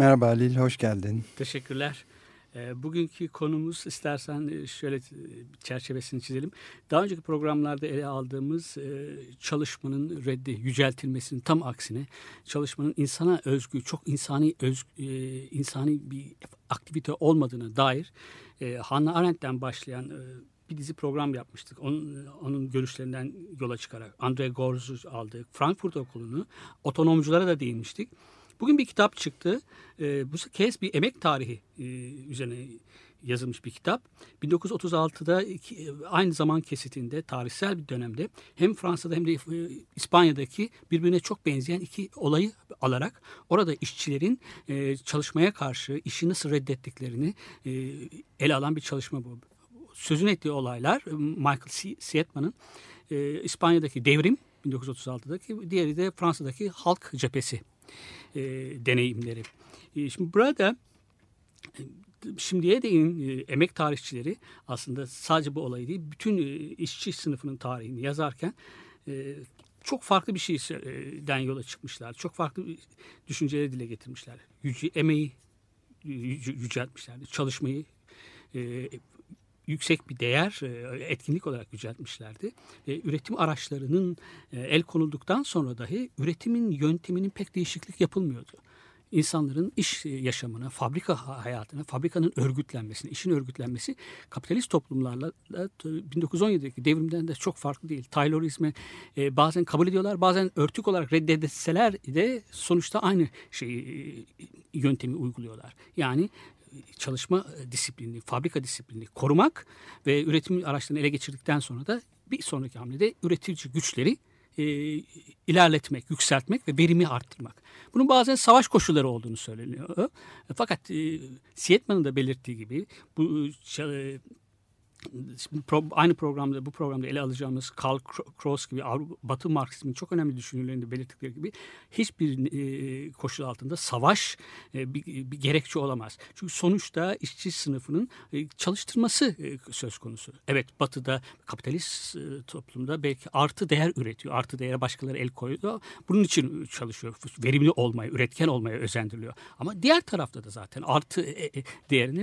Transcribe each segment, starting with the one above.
Merhaba Halil, hoş geldin. Teşekkürler. Ee, Bugünkü konumuz istersen e, şöyle e, çerçevesini çizelim. Daha önceki programlarda ele aldığımız e, çalışmanın reddi, yüceltilmesinin tam aksine çalışmanın insana özgü, çok insani öz, e, insani bir aktivite olmadığına dair Hannah Arendt'ten başlayan bir dizi program yapmıştık. Onun, onun görüşlerinden yola çıkarak Andre Gorz'u aldık. Frankfurt Okulu'nu, otonomculara da değinmiştik. Bugün bir kitap çıktı. Ee, bu kez bir emek tarihi e, üzerine yazılmış bir kitap. 1936'da iki- aynı zaman kesitinde tarihsel bir dönemde hem Fransa'da hem de e, İspanya'daki birbirine çok benzeyen iki olayı alarak orada işçilerin e, çalışmaya karşı işi nasıl reddettiklerini e, ele alan bir çalışma bu. Sözün ettiği olaylar e, Michael Sietman'ın e, İspanya'daki devrim 1936'daki diğeri de Fransa'daki halk cephesi e, deneyimleri. E, şimdi burada e, şimdiye değin e, emek tarihçileri aslında sadece bu olayı değil bütün e, işçi sınıfının tarihini yazarken çok farklı bir şeyden yola çıkmışlar. Çok farklı düşünceleri dile getirmişler. Yüce, emeği yüce- yüceltmişlerdi. Çalışmayı yüksek bir değer, e, etkinlik olarak yüceltmişlerdi. E, üretim araçlarının e, el konulduktan sonra dahi üretimin yönteminin pek değişiklik yapılmıyordu. İnsanların iş yaşamına, fabrika hayatına, fabrikanın örgütlenmesine, işin örgütlenmesi kapitalist toplumlarla da 1917'deki devrimden de çok farklı değil. Taylorizme e, bazen kabul ediyorlar, bazen örtük olarak reddetseler de sonuçta aynı şeyi yöntemi uyguluyorlar. Yani çalışma disiplini, fabrika disiplini korumak ve üretim araçlarını ele geçirdikten sonra da bir sonraki hamlede üretici güçleri e, ilerletmek, yükseltmek ve verimi arttırmak. Bunun bazen savaş koşulları olduğunu söyleniyor. Fakat e, Sietman'ın da belirttiği gibi bu ça- e, Şimdi pro- aynı programda bu programda ele alacağımız Karl Kraus gibi Batı Marksizmin çok önemli düşünürlerinde belirttikleri gibi hiçbir e, koşul altında savaş e, bir, bir gerekçe olamaz. Çünkü sonuçta işçi sınıfının e, çalıştırması e, söz konusu. Evet Batı'da kapitalist e, toplumda belki artı değer üretiyor. Artı değere başkaları el koyuyor. Bunun için çalışıyor. Verimli olmaya, üretken olmaya özendiriliyor. Ama diğer tarafta da zaten artı e, e,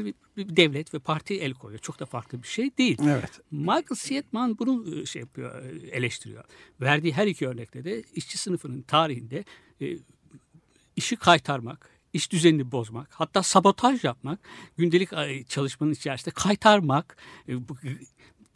bir devlet ve parti el koyuyor. Çok da farklı bir şey değil. Evet. Michael Sietman bunu e, şey yapıyor, e, eleştiriyor. Verdiği her iki örnekte de işçi sınıfının tarihinde e, işi kaytarmak, iş düzenini bozmak, hatta sabotaj yapmak, gündelik çalışmanın içerisinde kaytarmak,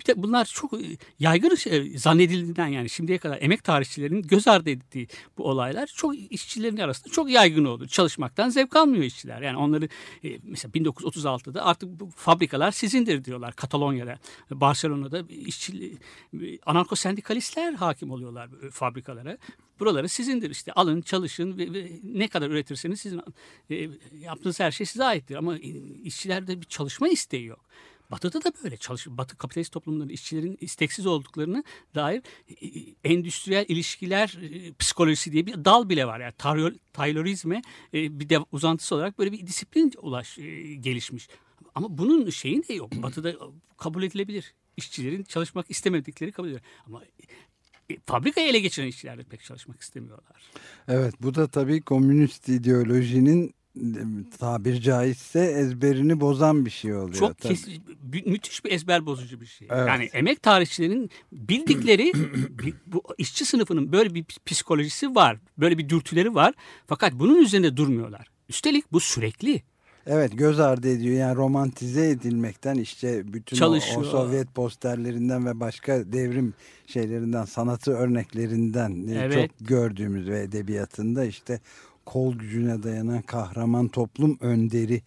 bir de bunlar çok e, yaygın şey, zannedildiğinden yani şimdiye kadar emek tarihçilerinin göz ardı ettiği bu olaylar çok işçilerin arasında çok yaygın oldu. Çalışmaktan zevk almıyor işçiler. Yani onları e, mesela 1936'da artık bu fabrikalar sizindir diyorlar Katalonya'da, Barcelona'da işçi e, anarko sendikalistler hakim oluyorlar fabrikalara. Buraları sizindir işte alın çalışın ve, ve ne kadar üretirseniz sizin e, yaptığınız her şey size aittir. Ama işçilerde bir çalışma isteği yok. Batı'da da böyle çalış Batı kapitalist toplumlarında işçilerin isteksiz olduklarını dair e, endüstriyel ilişkiler e, psikolojisi diye bir dal bile var. Yani Taylor- Taylorizme e, bir de uzantısı olarak böyle bir disiplin ulaş e, gelişmiş. Ama bunun şeyin de yok. Batı'da kabul edilebilir. İşçilerin çalışmak istemedikleri kabul edilir. Ama e, fabrikayı ele geçiren işçiler de pek çalışmak istemiyorlar. Evet bu da tabii komünist ideolojinin e, tabir caizse ezberini bozan bir şey oluyor. Çok tabii. müthiş bir ezber bozucu bir şey. Evet. Yani emek tarihçilerinin bildikleri bi- bu işçi sınıfının böyle bir psikolojisi var. Böyle bir dürtüleri var. Fakat bunun üzerinde durmuyorlar. Üstelik bu sürekli. Evet göz ardı ediyor yani romantize edilmekten işte bütün o, o. Sovyet posterlerinden ve başka devrim şeylerinden sanatı örneklerinden e, Evet. çok gördüğümüz ve edebiyatında işte kol gücüne dayanan kahraman toplum önderi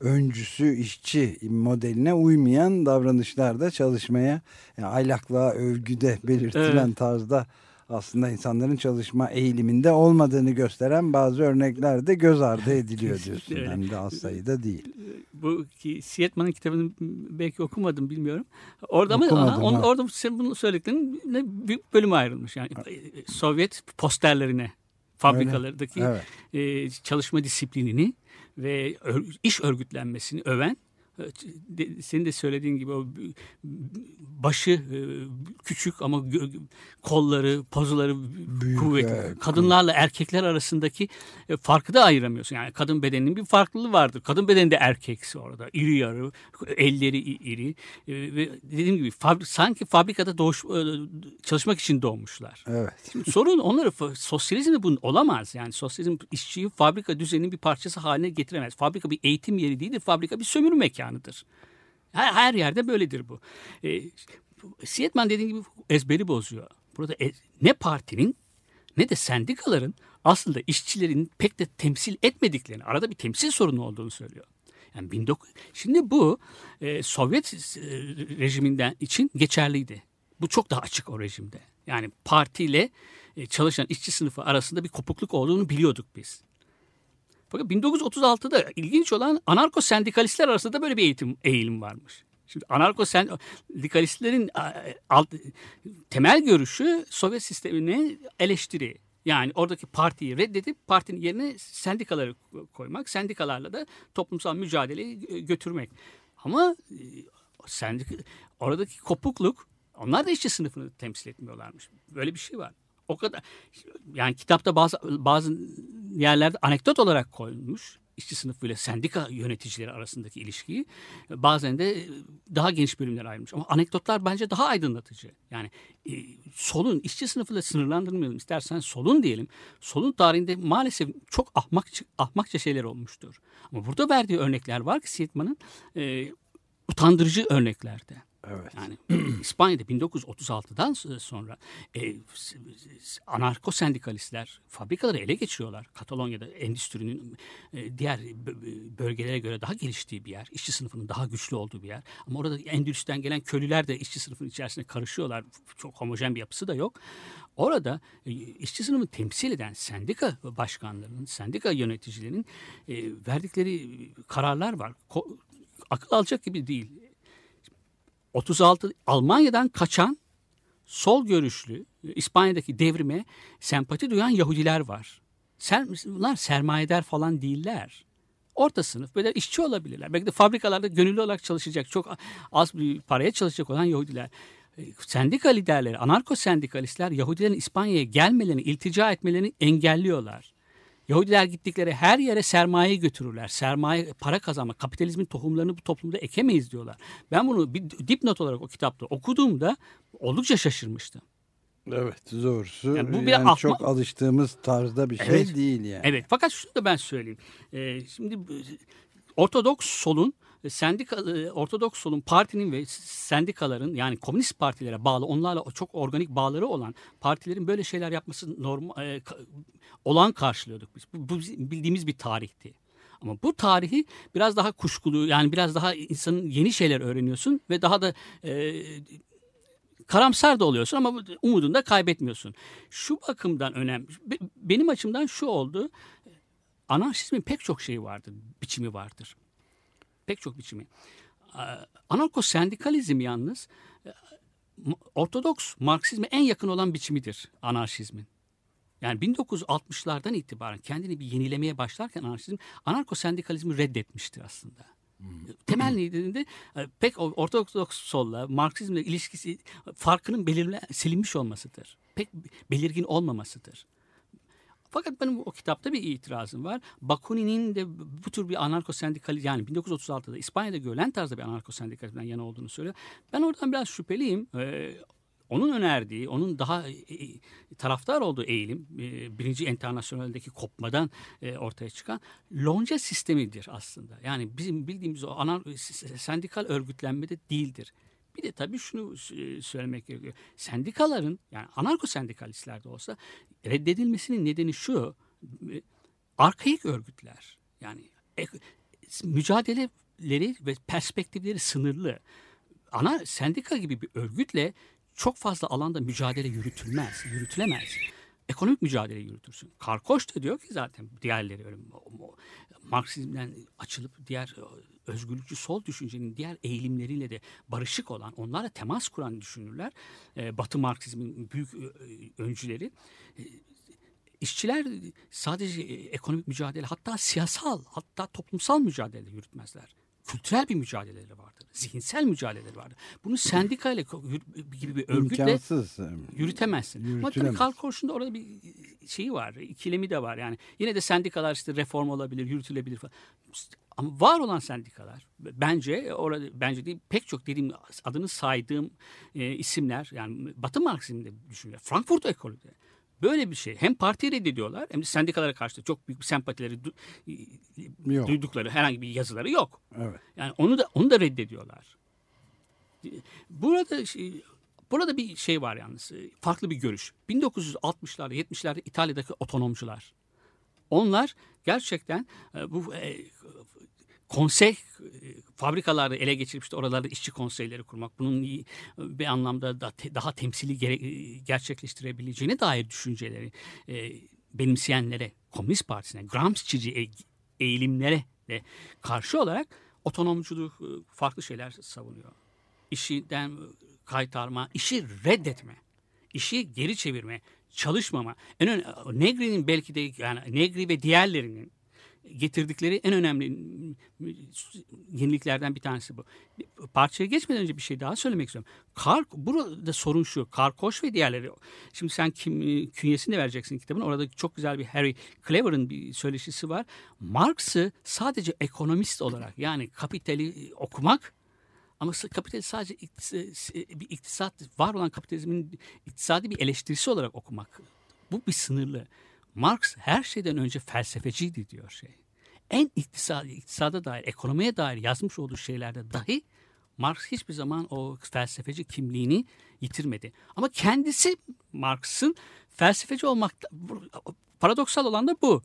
öncüsü işçi modeline uymayan davranışlarda çalışmaya yani aylaklığa övgüde belirtilen Evet. tarzda aslında insanların çalışma eğiliminde olmadığını gösteren bazı örnekler de göz ardı ediliyor diyorsun. Öyle. Hem de az sayıda değil. Bu ki Sietman'ın kitabını belki okumadım bilmiyorum. Orada mı? Okumadım, onun- ha. orada sen bunu söylediklerinin bir bölümü ayrılmış. Yani Sovyet posterlerine fabrikalardaki Evet. e, çalışma disiplinini ve iş örgütlenmesini öven senin de söylediğin gibi o başı e, küçük ama kolları, pozuları Büyük, kuvvetli. evet. Kadınlarla erkekler arasındaki e, farkı da ayıramıyorsun. Yani kadın bedeninin bir farklılığı vardır. Kadın bedeninde erkeksi orada. iri yarı, elleri iri E, ve dediğim gibi fabri- sanki fabrikada doğuş çalışmak için doğmuşlar. Evet. Sorun onları fa- sosyalizmde bunun olamaz. Yani sosyalizm işçiyi fabrika düzeninin bir parçası haline getiremez. Fabrika bir eğitim yeri değildir. Fabrika bir sömürü mekanıdır. Her, her yerde böyledir bu. E, Sietman dediğim gibi ezberi bozuyor. Burada e- ne partinin ne de sendikaların aslında işçilerin pek de temsil etmediklerini, arada bir temsil sorunu olduğunu söylüyor. Yani 19 Şimdi bu e, Sovyet e, rejiminden için geçerliydi. Bu çok daha açık o rejimde. Yani partiyle e, çalışan işçi sınıfı arasında bir kopukluk olduğunu biliyorduk biz. Fakat 1936'da ilginç olan anarko sendikalistler arasında da böyle bir eğitim eğilim varmış. Şimdi anarko sendikalistlerin alt, temel görüşü Sovyet sistemini eleştiri. Yani oradaki partiyi reddedip partinin yerine sendikaları koymak, sendikalarla da toplumsal mücadeleyi gö- götürmek. Ama e, sendik oradaki kopukluk onlar da işçi sınıfını temsil etmiyorlarmış. Böyle bir şey var. O kadar yani kitapta bazı bazı yerlerde anekdot olarak koyulmuş işçi sınıfıyla sendika yöneticileri arasındaki ilişkiyi. Bazen de daha geniş bölümler ayrılmış. Ama anekdotlar bence daha aydınlatıcı. Yani e, solun işçi sınıfıyla sınırlandırmayalım. İstersen solun diyelim. Solun tarihinde maalesef çok ahmakça, ahmakça şeyler olmuştur. Ama burada verdiği örnekler var ki Sietman'ın e, utandırıcı örneklerde. Evet. Yani İspanya'da 1936'dan sonra e, anarko sendikalistler fabrikaları ele geçiriyorlar. Katalonya'da endüstrinin e, diğer bö- bölgelere göre daha geliştiği bir yer. işçi sınıfının daha güçlü olduğu bir yer. Ama orada endüstriden gelen köylüler de işçi sınıfının içerisinde karışıyorlar. Çok homojen bir yapısı da yok. Orada e, işçi sınıfını temsil eden sendika başkanlarının, sendika yöneticilerinin e, verdikleri kararlar var. Akıl alacak gibi değil. 36 Almanya'dan kaçan sol görüşlü İspanya'daki devrime sempati duyan Yahudiler var. Ser, bunlar sermayedar falan değiller. Orta sınıf böyle işçi olabilirler. Belki de fabrikalarda gönüllü olarak çalışacak çok az bir paraya çalışacak olan Yahudiler. E, Sendika liderleri, anarko sendikalistler Yahudilerin İspanya'ya gelmelerini, iltica etmelerini engelliyorlar. Yahudiler gittikleri her yere sermaye götürürler. Sermaye, para kazanma, kapitalizmin tohumlarını bu toplumda ekemeyiz diyorlar. Ben bunu bir dipnot olarak o kitapta okuduğumda oldukça şaşırmıştım. Evet doğrusu. Yani bu Yani bir ahma- çok alıştığımız tarzda bir şey Evet. değil yani. Evet fakat şunu da ben söyleyeyim. Ee, şimdi Ortodoks solun e, sendika e, Ortodoks solun partinin ve sendikaların yani komünist partilere bağlı onlarla çok organik bağları olan partilerin böyle şeyler yapması normal e, olağan karşılıyorduk biz. Bu, bu bildiğimiz bir tarihti. Ama bu tarihi biraz daha kuşkulu yani biraz daha insanın yeni şeyler öğreniyorsun ve daha da e, karamsar da oluyorsun ama umudunu da kaybetmiyorsun. Şu bakımdan önemli. be- Benim açımdan şu oldu. Anarşizmin pek çok şeyi vardır, biçimi vardır. Pek çok biçimi. Ee, Anarko sendikalizm yalnız e, Ortodoks Marksizme en yakın olan biçimidir anarşizmin. Yani 1960'lardan itibaren kendini bir yenilemeye başlarken anarşizm anarko sendikalizmi reddetmiştir aslında. Temel nedeninde e, pek ortodoks solla Marksizmle ilişkisi farkının belirle silinmiş olmasıdır. Pek belirgin olmamasıdır. Fakat benim o kitapta bir itirazım var. Bakunin'in de bu tür bir anarko sendikali yani 1936'da İspanya'da görülen tarzda bir anarko sendikalizmden yana olduğunu söylüyor. Ben oradan biraz şüpheliyim. Ee, onun önerdiği, onun daha e, e, taraftar olduğu eğilim, e, birinci internasyonaldeki kopmadan ortaya çıkan lonca sistemidir aslında. Yani bizim bildiğimiz o anar, sendikal örgütlenmede değildir. Bir de tabii şunu e, söylemek gerekiyor. Sendikaların yani anarko sendikalistler de olsa reddedilmesinin nedeni şu. e, Arkaik örgütler. Yani mücadeleleri ve perspektifleri sınırlı. Ana sendika gibi bir örgütle çok fazla alanda mücadele yürütülmez, yürütülemez. Ekonomik mücadele yürütürsün. Karkoş da diyor ki zaten diğerleri öyle Marksizmden açılıp diğer özgürlükçü sol düşüncenin diğer eğilimleriyle de barışık olan, onlarla temas kuran düşünürler. E, Batı Marksizmin büyük e, öncüleri. E, işçiler sadece ekonomik mücadele hatta siyasal hatta toplumsal mücadele yürütmezler. Kültürel bir mücadeleleri vardır. Zihinsel mücadeleleri vardır. Bunu sendika ile gibi bir örgütle İmkansız. yürütemezsin. Ama tabii Karl Korsch'un da orada bir şeyi var, ikilemi de var. Yani yine de sendikalar işte reform olabilir, yürütülebilir falan. Ama var olan sendikalar bence orada bence değil pek çok dediğim adını saydığım e, isimler yani Batı Marksizm'de düşünüyor. Frankfurt ekolü de böyle bir şey. Hem partiyi reddediyorlar hem de sendikalara karşı çok büyük bir sempatileri du, yok. duydukları herhangi bir yazıları yok. Evet. Yani onu da onu da reddediyorlar. Burada şey, burada bir şey var yalnız. Farklı bir görüş. 1960'larda 70'lerde İtalya'daki otonomcular. Onlar gerçekten e, bu e, konsey e, fabrikaları ele geçirip işte oralarda işçi konseyleri kurmak, bunun bir anlamda da daha temsili e, gerçekleştirebileceğine dair düşünceleri e, benimseyenlere, Komünist Partisi'ne, Gramsci'ci eğilimlere de karşı olarak otonomculuk farklı şeyler savunuyor. İşiden kaytarma, işi reddetme, işi geri çevirme, çalışmama. En Negri'nin belki de yani Negri ve diğerlerinin getirdikleri en önemli yeniliklerden bir tanesi bu. Parçaya geçmeden önce bir şey daha söylemek istiyorum. Kar, burada sorun şu. Karkoş ve diğerleri. Şimdi sen kim, künyesini de vereceksin kitabın. Orada çok güzel bir Harry Clever'ın bir söyleşisi var. Marx'ı sadece ekonomist olarak yani kapitali okumak ama kapitali sadece bir iktisat, var olan kapitalizmin iktisadi bir eleştirisi olarak okumak. Bu bir sınırlı. Marx her şeyden önce felsefeciydi diyor şey. En iktisadi, iktisada dair, ekonomiye dair yazmış olduğu şeylerde dahi Marx hiçbir zaman o felsefeci kimliğini yitirmedi. Ama kendisi Marx'ın felsefeci olmakta paradoksal olan da bu.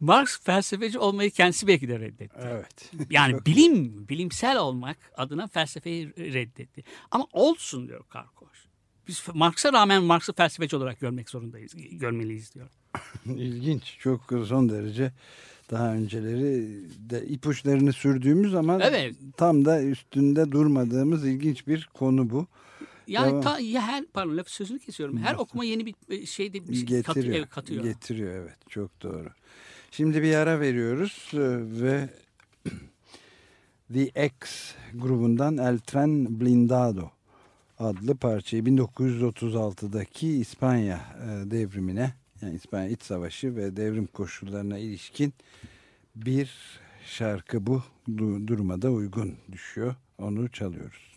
Marx felsefeci olmayı kendisi belki de reddetti. Evet. Yani bilim, bilimsel olmak adına felsefeyi reddetti. Ama olsun diyor Karkoş. Biz Marx'a rağmen Marx'ı felsefeci olarak görmek zorundayız, görmeliyiz diyor. İlginç, çok son derece daha önceleri de ipuçlarını sürdüğümüz ama evet. tam da üstünde durmadığımız ilginç bir konu bu. Yani ta, ya her pardon laf sözünü kesiyorum. Her okuma yeni bir şey de bir şey getiriyor, katıyor, evet, katıyor. Getiriyor evet çok doğru. Şimdi bir ara veriyoruz e, ve The X grubundan El Tren Blindado adlı parçayı 1936'daki İspanya e, devrimine yani İspanya İç Savaşı ve devrim koşullarına ilişkin bir şarkı bu duruma uygun düşüyor. Onu çalıyoruz.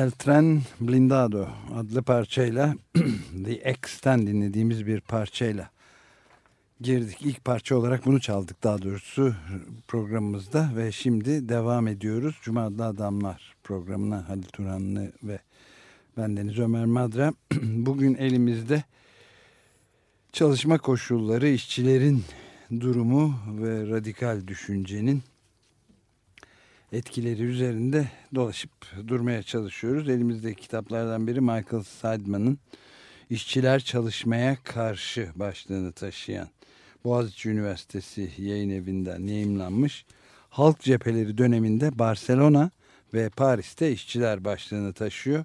El Tren Blindado adlı parçayla The X'ten dinlediğimiz bir parçayla girdik. İlk parça olarak bunu çaldık daha doğrusu programımızda ve şimdi devam ediyoruz. Cuma Adlı Adamlar programına Halil Turanlı ve bendeniz Ömer Madra. Bugün elimizde çalışma koşulları, işçilerin durumu ve radikal düşüncenin etkileri üzerinde dolaşıp durmaya çalışıyoruz. Elimizdeki kitaplardan biri Michael Seidman'ın İşçiler Çalışmaya Karşı başlığını taşıyan Boğaziçi Üniversitesi yayın evinden yayımlanmış. Halk cepheleri döneminde Barcelona ve Paris'te işçiler başlığını taşıyor.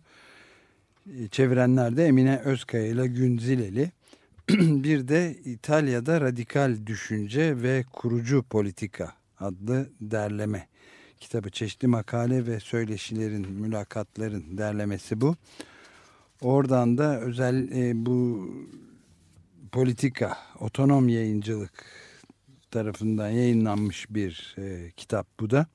Çevirenler de Emine Özkaya ile Günzileli. bir de İtalya'da radikal düşünce ve kurucu politika adlı derleme kitabı çeşitli makale ve söyleşilerin mülakatların derlemesi bu. Oradan da özel e, bu politika otonom yayıncılık tarafından yayınlanmış bir e, kitap bu da.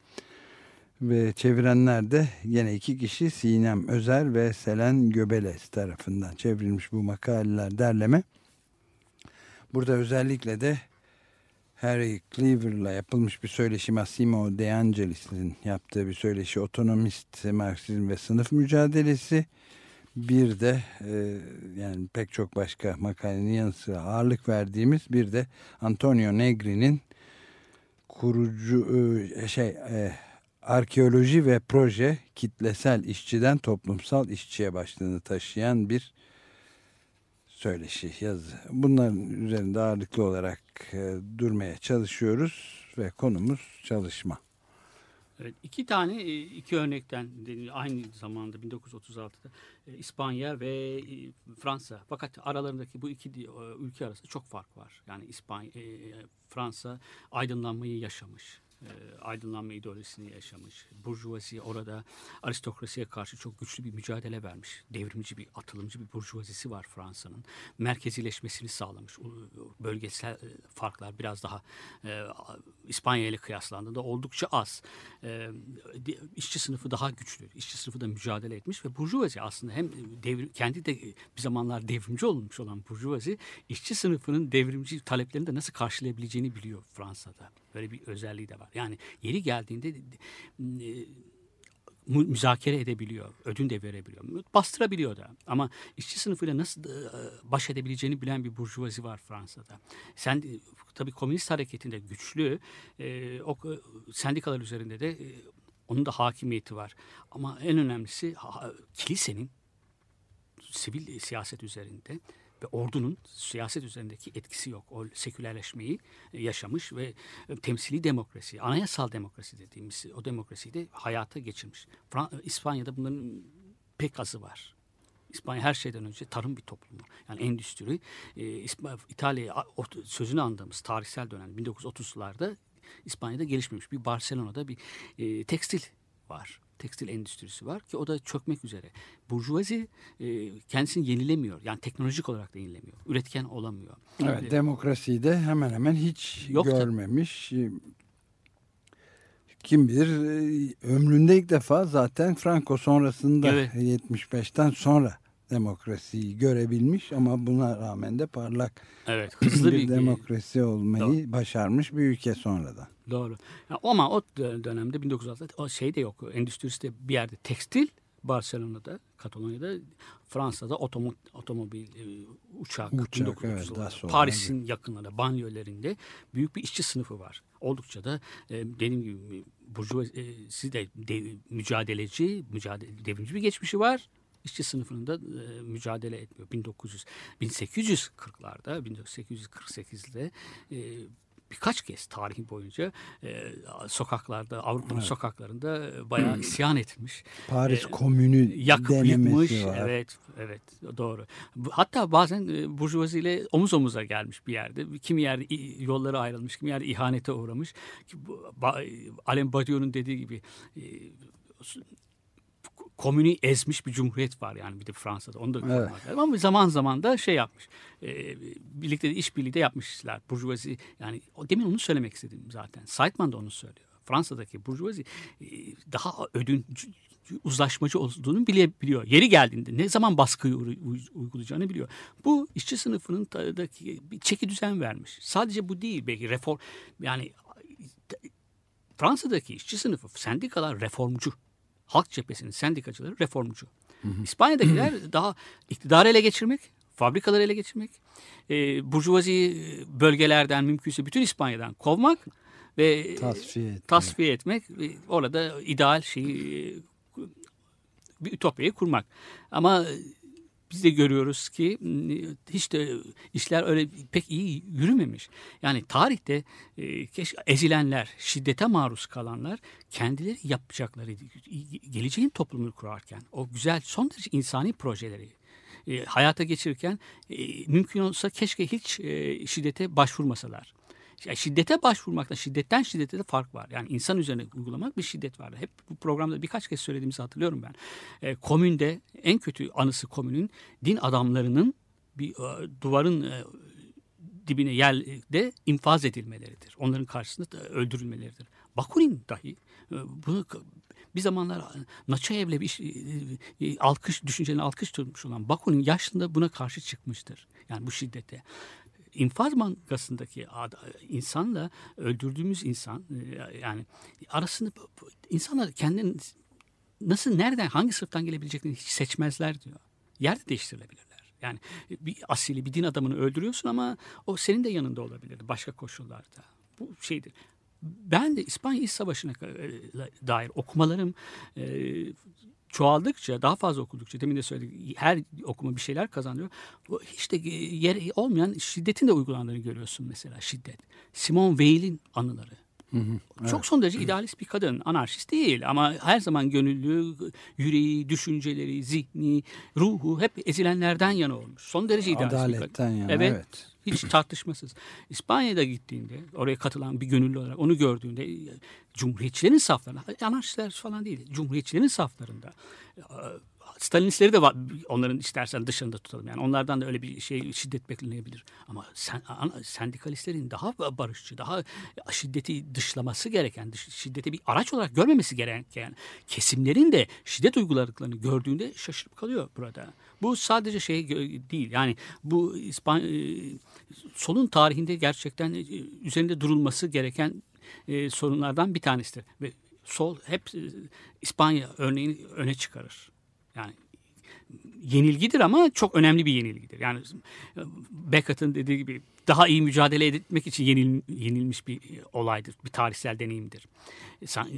Ve çevirenler de yine iki kişi Sinem Özer ve Selen Göbeles tarafından çevrilmiş bu makaleler derleme. Burada özellikle de Harry Cleaver'la yapılmış bir söyleşi Massimo De Angelis'in yaptığı bir söyleşi otonomist Marksizm ve sınıf mücadelesi. Bir de e, yani pek çok başka makalenin yanı sıra ağırlık verdiğimiz bir de Antonio Negri'nin kurucu e, şey e, arkeoloji ve proje kitlesel işçiden toplumsal işçiye başlığını taşıyan bir söyleşi yazı. Bunların üzerinde ağırlıklı olarak e, durmaya çalışıyoruz ve konumuz çalışma. Evet, iki tane e, iki örnekten aynı zamanda 1936'da e, İspanya ve Fransa. Fakat aralarındaki bu iki ülke arasında çok fark var. Yani İspanya, Fransa aydınlanmayı yaşamış aydınlanma ideolojisini yaşamış. Burjuvazi orada aristokrasiye karşı çok güçlü bir mücadele vermiş. Devrimci bir, atılımcı bir burjuvazisi var Fransa'nın. Merkezileşmesini sağlamış. Bölgesel e, farklar biraz daha e, İspanya ile kıyaslandığında oldukça az. E, işçi sınıfı daha güçlü. İşçi sınıfı da mücadele etmiş ve burjuvazi aslında hem devrim, kendi de bir zamanlar devrimci olmuş olan burjuvazi işçi sınıfının devrimci taleplerini de nasıl karşılayabileceğini biliyor Fransa'da. Böyle bir özelliği de var. Yani yeri geldiğinde e, müzakere edebiliyor, ödün de verebiliyor, bastırabiliyor da. Ama işçi sınıfıyla nasıl baş edebileceğini bilen bir burjuvazi var Fransa'da. Sen tabii komünist hareketinde güçlü, o sendikalar üzerinde de onun da hakimiyeti var. Ama en önemlisi kilisenin sivil siyaset üzerinde ve ordunun siyaset üzerindeki etkisi yok. O sekülerleşmeyi yaşamış ve temsili demokrasi, anayasal demokrasi dediğimiz o demokrasiyi de hayata geçirmiş. İspanya'da bunların pek azı var. İspanya her şeyden önce tarım bir toplumu. Yani endüstri. E, İtalya sözünü andığımız tarihsel dönem 1930'larda İspanya'da gelişmemiş. Bir Barcelona'da bir e, tekstil var tekstil endüstrisi var ki o da çökmek üzere. Burjuvazi e, kendisini yenilemiyor. Yani teknolojik olarak da yenilemiyor. Üretken olamıyor. Evet, ee, demokrasiyi de hemen hemen hiç yok görmemiş. Kim bilir e, ömründe ilk defa zaten Franco sonrasında evet. 75'ten sonra demokrasiyi görebilmiş ama buna rağmen de parlak evet, hızlı bir, bir demokrasi olmayı Doğru. başarmış bir ülke sonradan. Doğru. ama o dönemde 1960'da o şey de yok. Endüstrisi de bir yerde tekstil Barcelona'da, Katalonya'da, Fransa'da otomo, otomobil, e, uçak, uçak evet, Paris'in yakınlarında, banyolarında büyük bir işçi sınıfı var. Oldukça da e, dediğim gibi burjuvasi de, de mücadeleci, mücadele, devrimci bir geçmişi var işçi sınıfının da e, mücadele etmiyor. 1900 1840'larda 1848'de e, birkaç kez tarihi boyunca e, sokaklarda Avrupa'nın evet. sokaklarında bayağı isyan etmiş. Paris e, komünü yak, yıkmış. Var. Evet, evet doğru. Hatta bazen e, burjuvazi ile omuz omuza gelmiş bir yerde. Kimi yer yolları ayrılmış, kimi yer ihanete uğramış. Alem Badiou'nun dediği gibi e, komünü ezmiş bir cumhuriyet var yani bir de Fransa'da. Onu da evet. Ama zaman zaman da şey yapmış. E, birlikte de işbirliği de yapmışlar. Burjuvazi yani demin onu söylemek istedim zaten. Seidman da onu söylüyor. Fransa'daki burjuvazi e, daha ödün uzlaşmacı olduğunu bilebiliyor. Yeri geldiğinde ne zaman baskıyı uygulayacağını biliyor. Bu işçi sınıfının bir çeki düzen vermiş. Sadece bu değil belki reform yani Fransa'daki işçi sınıfı sendikalar reformcu. Halk cephesinin sendikacıları reformcu. Hı hı. İspanya'dakiler daha iktidarı ele geçirmek, fabrikaları ele geçirmek, e, burjuvazi bölgelerden mümkünse bütün İspanya'dan kovmak ve tasfiye etmek, tasfiye etmek ve orada ideal şeyi bir ütopyayı kurmak. Ama biz de görüyoruz ki hiç de işler öyle pek iyi yürümemiş. Yani tarihte e, ezilenler, şiddete maruz kalanlar kendileri yapacakları geleceğin toplumunu kurarken o güzel son derece insani projeleri e, hayata geçirirken e, mümkün olsa keşke hiç e, şiddete başvurmasalar. Şiddete başvurmakta, şiddetten şiddete de fark var. Yani insan üzerine uygulamak bir şiddet var. Hep bu programda birkaç kez söylediğimizi hatırlıyorum ben. E, komünde en kötü anısı komünün din adamlarının bir e, duvarın e, dibine yerde infaz edilmeleridir. Onların karşısında da öldürülmeleridir. Bakunin dahi e, bunu bir zamanlar Naçayev'le bir e, e, alkış düşüncelerini alkış tutmuş olan Bakunin yaşında buna karşı çıkmıştır. Yani bu şiddete infaz bankasındaki insanla öldürdüğümüz insan e, yani arasında insanlar kendini nasıl nereden hangi sınıftan gelebileceklerini hiç seçmezler diyor. Yer de değiştirilebilirler. Yani bir asili bir din adamını öldürüyorsun ama o senin de yanında olabilir başka koşullarda. Bu şeydir. Ben de İspanya İç Savaşı'na e, dair okumalarım e, çoğaldıkça, daha fazla okudukça, demin de söyledik, her okuma bir şeyler kazanıyor. Hiç de yer olmayan şiddetin de uygulandığını görüyorsun mesela şiddet. Simone Weil'in anıları. Hı hı, Çok son derece idealist bir kadın. Anarşist değil ama her zaman gönüllü, yüreği, düşünceleri, zihni, ruhu hep ezilenlerden yana olmuş. Son derece idealist Adaletten bir kadın. yana, evet. evet. Hiç tartışmasız. İspanya'da gittiğinde, oraya katılan bir gönüllü olarak onu gördüğünde Cumhuriyetçilerin saflarında, anarşistler falan değil, Cumhuriyetçilerin saflarında Stalinistleri de onların istersen dışında tutalım. Yani onlardan da öyle bir şey şiddet beklenebilir. Ama sen, sendikalistlerin daha barışçı, daha şiddeti dışlaması gereken, şiddeti bir araç olarak görmemesi gereken kesimlerin de şiddet uyguladıklarını gördüğünde şaşırıp kalıyor burada. Bu sadece şey değil. Yani bu İspan solun tarihinde gerçekten üzerinde durulması gereken sorunlardan bir tanesidir. Ve sol hep İspanya örneğini öne çıkarır. Yani yenilgidir ama çok önemli bir yenilgidir. Yani Beckett'ın dediği gibi daha iyi mücadele etmek için yenil, yenilmiş bir olaydır. Bir tarihsel deneyimdir.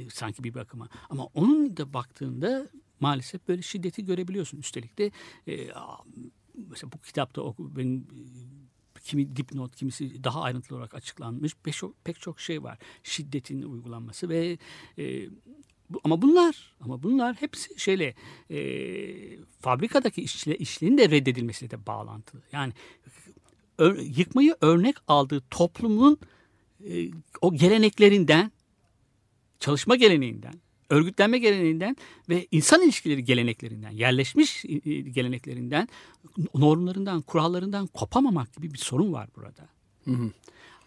Sanki bir bakıma. Ama onun da baktığında maalesef böyle şiddeti görebiliyorsun. Üstelik de e, mesela bu kitapta oku, benim kimi dipnot, kimisi daha ayrıntılı olarak açıklanmış pek çok, pek çok şey var. Şiddetin uygulanması ve e, ama bunlar ama bunlar hepsi şeyle e, fabrikadaki işçi, işçiliğin de reddedilmesiyle de bağlantılı. Yani ör, yıkmayı örnek aldığı toplumun e, o geleneklerinden, çalışma geleneğinden, örgütlenme geleneğinden ve insan ilişkileri geleneklerinden, yerleşmiş e, geleneklerinden, normlarından, kurallarından kopamamak gibi bir sorun var burada. Hı hı.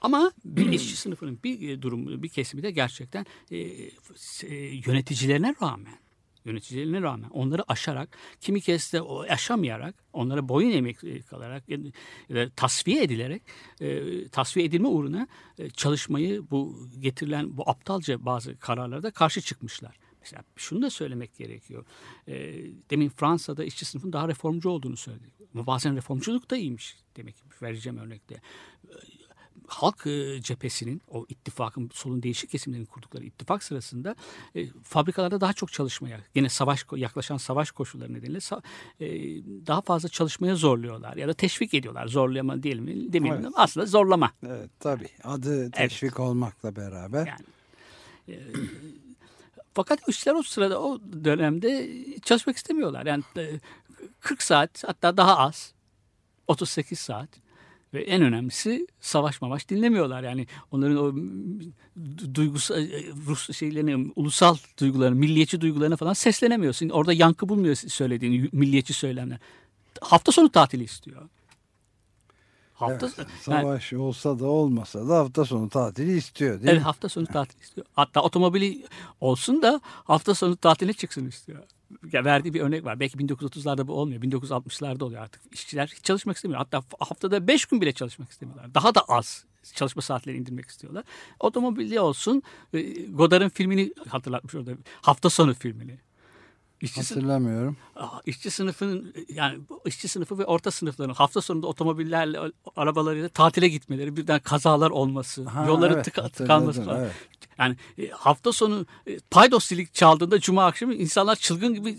Ama bir işçi sınıfının bir e, durumu, bir kesimi de gerçekten e, e, yöneticilerine rağmen yöneticilerine rağmen onları aşarak kimi kez de o aşamayarak onlara boyun eğmek e, kalarak tasfiye edilerek tasfiye edilme uğruna çalışmayı bu getirilen bu aptalca bazı kararlarda karşı çıkmışlar. Mesela şunu da söylemek gerekiyor. Demin Fransa'da işçi sınıfın daha reformcu olduğunu söyledik. Ama bazen reformculuk da iyiymiş demek vereceğim örnekte halk e, cephesinin o ittifakın solun değişik kesimlerinin kurdukları ittifak sırasında e, fabrikalarda daha çok çalışmaya gene savaş yaklaşan savaş koşulları nedeniyle e, daha fazla çalışmaya zorluyorlar ya da teşvik ediyorlar. Zorlama diyelim mi demeyelim evet. aslında zorlama. Evet tabii adı teşvik evet. olmakla beraber. Yani, e, fakat işçiler o sırada o dönemde çalışmak istemiyorlar. Yani 40 saat hatta daha az 38 saat ve en önemlisi savaş mavaş dinlemiyorlar. Yani onların o duygusal e, Rus şeylerini, ulusal duygularını, milliyetçi duygularına falan seslenemiyorsun. Orada yankı bulmuyor söylediğin milliyetçi söylemler. Hafta sonu tatili istiyor. Hafta, evet, savaş yani, olsa da olmasa da hafta sonu tatili istiyor değil evet, mi? hafta sonu tatili istiyor. Hatta otomobili olsun da hafta sonu tatile çıksın istiyor. Ya verdiği bir örnek var. Belki 1930'larda bu olmuyor. 1960'larda oluyor artık. İşçiler hiç çalışmak istemiyor. Hatta haftada 5 gün bile çalışmak istemiyorlar. Daha da az çalışma saatlerini indirmek istiyorlar. Otomobilde olsun. e, Godard'ın filmini hatırlatmış orada. Hafta sonu filmini. İşçi, sınıf- Hatırlamıyorum. Aa, işçi sınıfının yani işçi sınıfı ve orta sınıfların hafta sonunda otomobillerle arabalarıyla tatile gitmeleri birden kazalar olması Ha, yolların evet, tıka- tıkanması falan. evet. Yani e, hafta sonu e, paydos zili çaldığında cuma akşamı insanlar çılgın gibi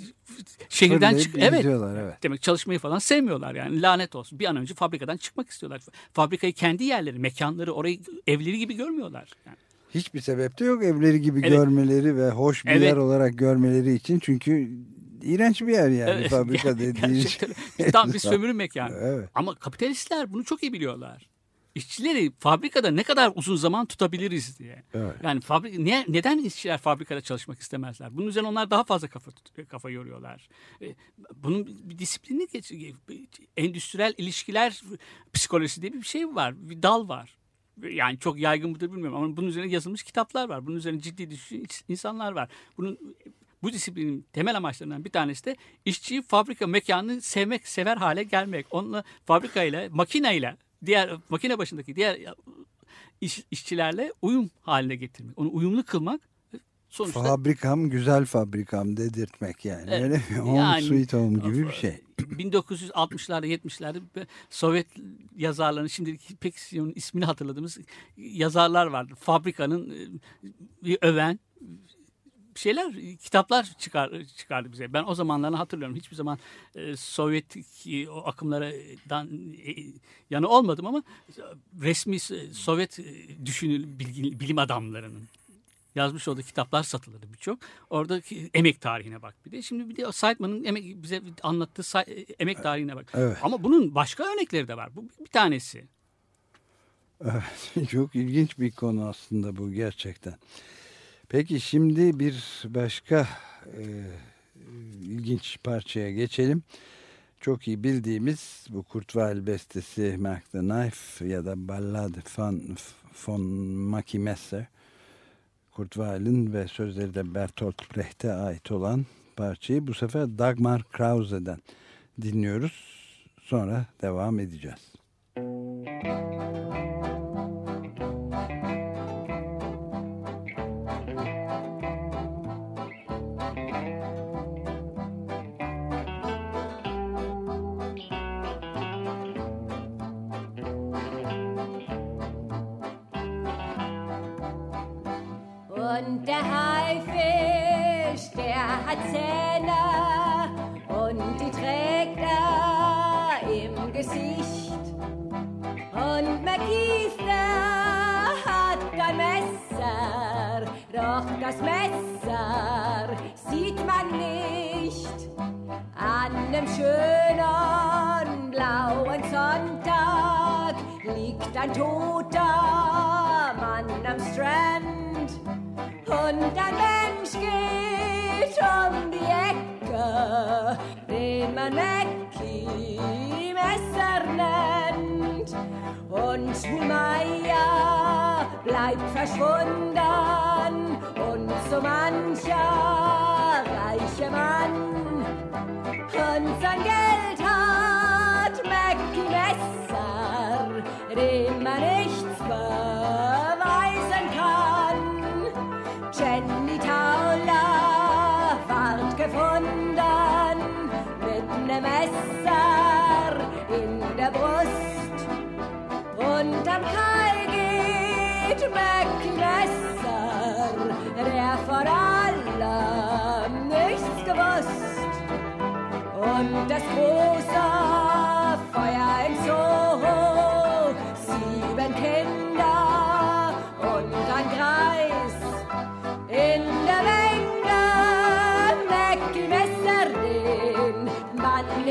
şehirden çık evet evet. demek çalışmayı falan sevmiyorlar yani lanet olsun bir an önce fabrikadan çıkmak istiyorlar fabrikayı kendi yerleri mekanları orayı evleri gibi görmüyorlar yani. Hiçbir sebep de yok evleri gibi Evet. görmeleri ve hoş bir Evet. yer olarak görmeleri için. Çünkü iğrenç bir yer yani Evet, fabrika dediğin. gerçekten tam bir sömürü mekanı. Evet. Ama kapitalistler bunu çok iyi biliyorlar. İşçileri fabrikada ne kadar uzun zaman tutabiliriz diye. Evet. Yani fabrik niye neden işçiler fabrikada çalışmak istemezler? Bunun üzerine onlar daha fazla kafa kafa yoruyorlar. E, Bunun bir disiplini geç, endüstriyel ilişkiler psikolojisi diye bir şey var. Bir dal var. Yani çok yaygın mıdır bilmiyorum ama bunun üzerine yazılmış kitaplar var. Bunun üzerine ciddi düşünen insanlar var. Bunun bu disiplinin temel amaçlarından bir tanesi de işçiyi fabrika mekanını sevmek, sever hale gelmek. Onunla fabrikayla, makineyle, diğer makine başındaki diğer iş, işçilerle uyum haline getirmek. Onu uyumlu kılmak sonuçta Fabrikam güzel fabrikam dedirtmek yani. Evet. Öyle mi? Home Yani- sweet home gibi bir şey. 1960'larda 70'lerde Sovyet yazarların şimdiki pek ismini hatırladığımız yazarlar vardı. Fabrikanın e, öven şeyler kitaplar çıkar, çıkardı bize. Ben o zamanlarını hatırlıyorum. Hiçbir zaman e, Sovyet e, o akımlardan e, yanı olmadım ama resmi e, Sovyet e, düşünül bilim adamlarının yazmış olduğu kitaplar satılırdı birçok. Oradaki emek tarihine bak bir de. Şimdi bir de o Seidman'ın emek, bize anlattığı say- emek tarihine bak. Evet. Ama bunun başka örnekleri de var. Bu bir tanesi. Evet, çok ilginç bir konu aslında bu gerçekten. Peki şimdi bir başka e, ilginç parçaya geçelim. Çok iyi bildiğimiz bu Kurt Weill bestesi Mark the Knife ya da Ballade von, von Mackie Messer. Kurt Weill'in ve sözleri de Bertolt Brecht'e ait olan parçayı bu sefer Dagmar Krause'den dinliyoruz. Sonra devam edeceğiz. Und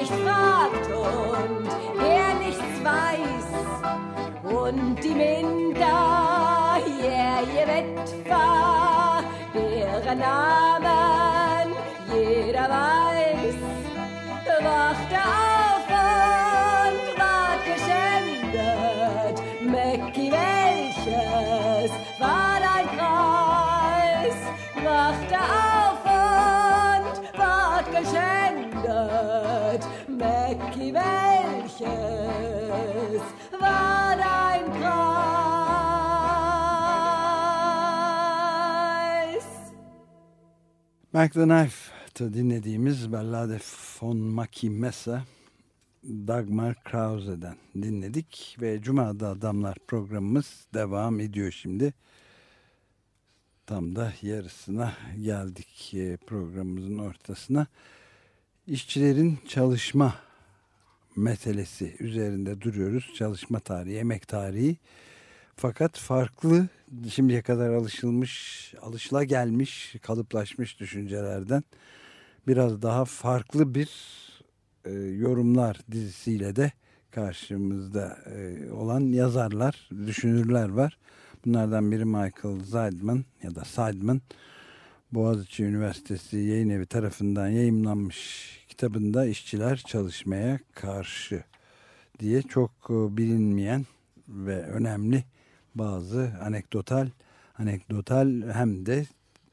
nicht fragt und der nichts weiß. Und die minderjährige Witwer, deren Namen jeder weiß, Mac the Knife'tı dinlediğimiz Ballade von Maki Mesa Dagmar Krause'den dinledik ve Cuma'da Adamlar programımız devam ediyor şimdi. Tam da yarısına geldik e, programımızın ortasına. İşçilerin çalışma meselesi üzerinde duruyoruz. Çalışma tarihi, emek tarihi. Fakat farklı şimdiye kadar alışılmış, alışıla gelmiş, kalıplaşmış düşüncelerden biraz daha farklı bir e, yorumlar dizisiyle de karşımızda e, olan yazarlar, düşünürler var. Bunlardan biri Michael Seidman ya da Seidman. Boğaziçi Üniversitesi Yayın Evi tarafından yayımlanmış kitabında işçiler çalışmaya karşı diye çok e, bilinmeyen ve önemli bazı anekdotal anekdotal hem de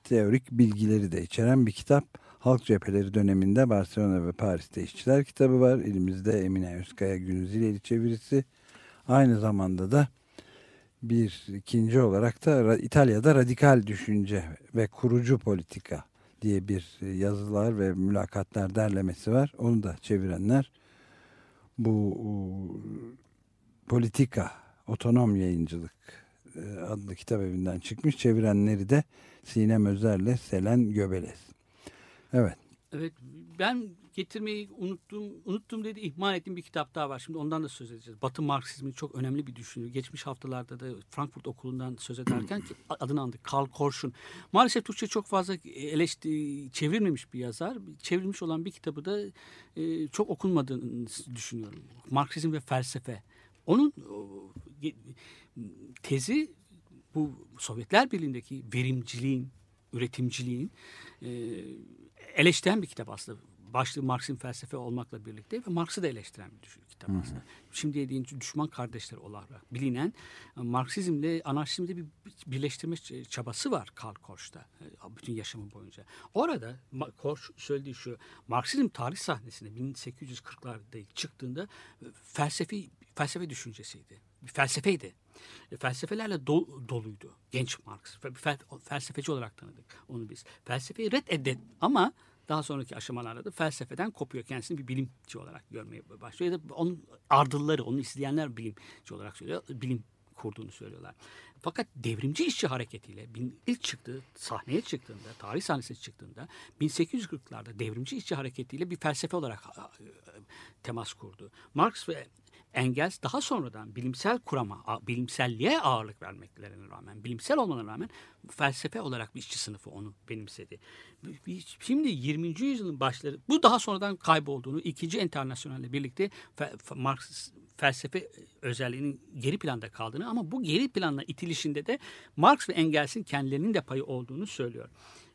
teorik bilgileri de içeren bir kitap. Halk Cepheleri döneminde Barcelona ve Paris'te işçiler kitabı var. Elimizde Emine Özkaya Günüzileli çevirisi. Aynı zamanda da bir ikinci olarak da İtalya'da radikal düşünce ve kurucu politika diye bir yazılar ve mülakatlar derlemesi var. Onu da çevirenler bu politika otonom yayıncılık e, adlı kitap evinden çıkmış. Çevirenleri de Sinem Özer'le Selen Göbeles. Evet. Evet ben getirmeyi unuttum, unuttum dedi ihmal ettiğim bir kitap daha var. Şimdi ondan da söz edeceğiz. Batı Marksizmi çok önemli bir düşünür. Geçmiş haftalarda da Frankfurt Okulu'ndan söz ederken ki adını andık. Karl Korschun. Maalesef Türkçe çok fazla eleşti, çevrilmemiş bir yazar. Çevrilmiş olan bir kitabı da e, çok okunmadığını düşünüyorum. Marksizm ve felsefe. Onun ge- tezi bu Sovyetler Birliği'ndeki verimciliğin, üretimciliğin e, eleştiren bir kitap aslında. Başlığı Marksizm felsefe olmakla birlikte ve Marx'ı da eleştiren bir kitap aslında. Şimdi dediğin düşman kardeşler olarak bilinen e, Marksizmle anarşizmde bir birleştirme çabası var Karl Korsch'ta e, bütün yaşamı boyunca. Orada Korsch söylediği şu Marksizm tarih sahnesine 1840'larda çıktığında e, felsefi felsefe düşüncesiydi. Bir felsefeydi. E, felsefelerle do- doluydu genç Marx. Fe- fel- felsefeci olarak tanıdık onu biz. Felsefeyi reddedet ama daha sonraki aşamalarda da felsefeden kopuyor. Kendisini bir bilimci olarak görmeye başlıyor. Ya da onun ardılları, onu izleyenler bilimci olarak söylüyor. Bilim kurduğunu söylüyorlar. Fakat devrimci işçi hareketiyle bin- ilk çıktığı sahneye çıktığında, tarih sahnesine çıktığında 1840'larda devrimci işçi hareketiyle bir felsefe olarak a, temas kurdu. Marx ve Engels daha sonradan bilimsel kurama, bilimselliğe ağırlık vermeklerine rağmen, bilimsel olmalarına rağmen felsefe olarak bir işçi sınıfı onu benimsedi. Şimdi 20. yüzyılın başları, bu daha sonradan kaybolduğunu, ikinci internasyonalle birlikte Marx felsefe özelliğinin geri planda kaldığını ama bu geri planla itilişinde de Marx ve Engels'in kendilerinin de payı olduğunu söylüyor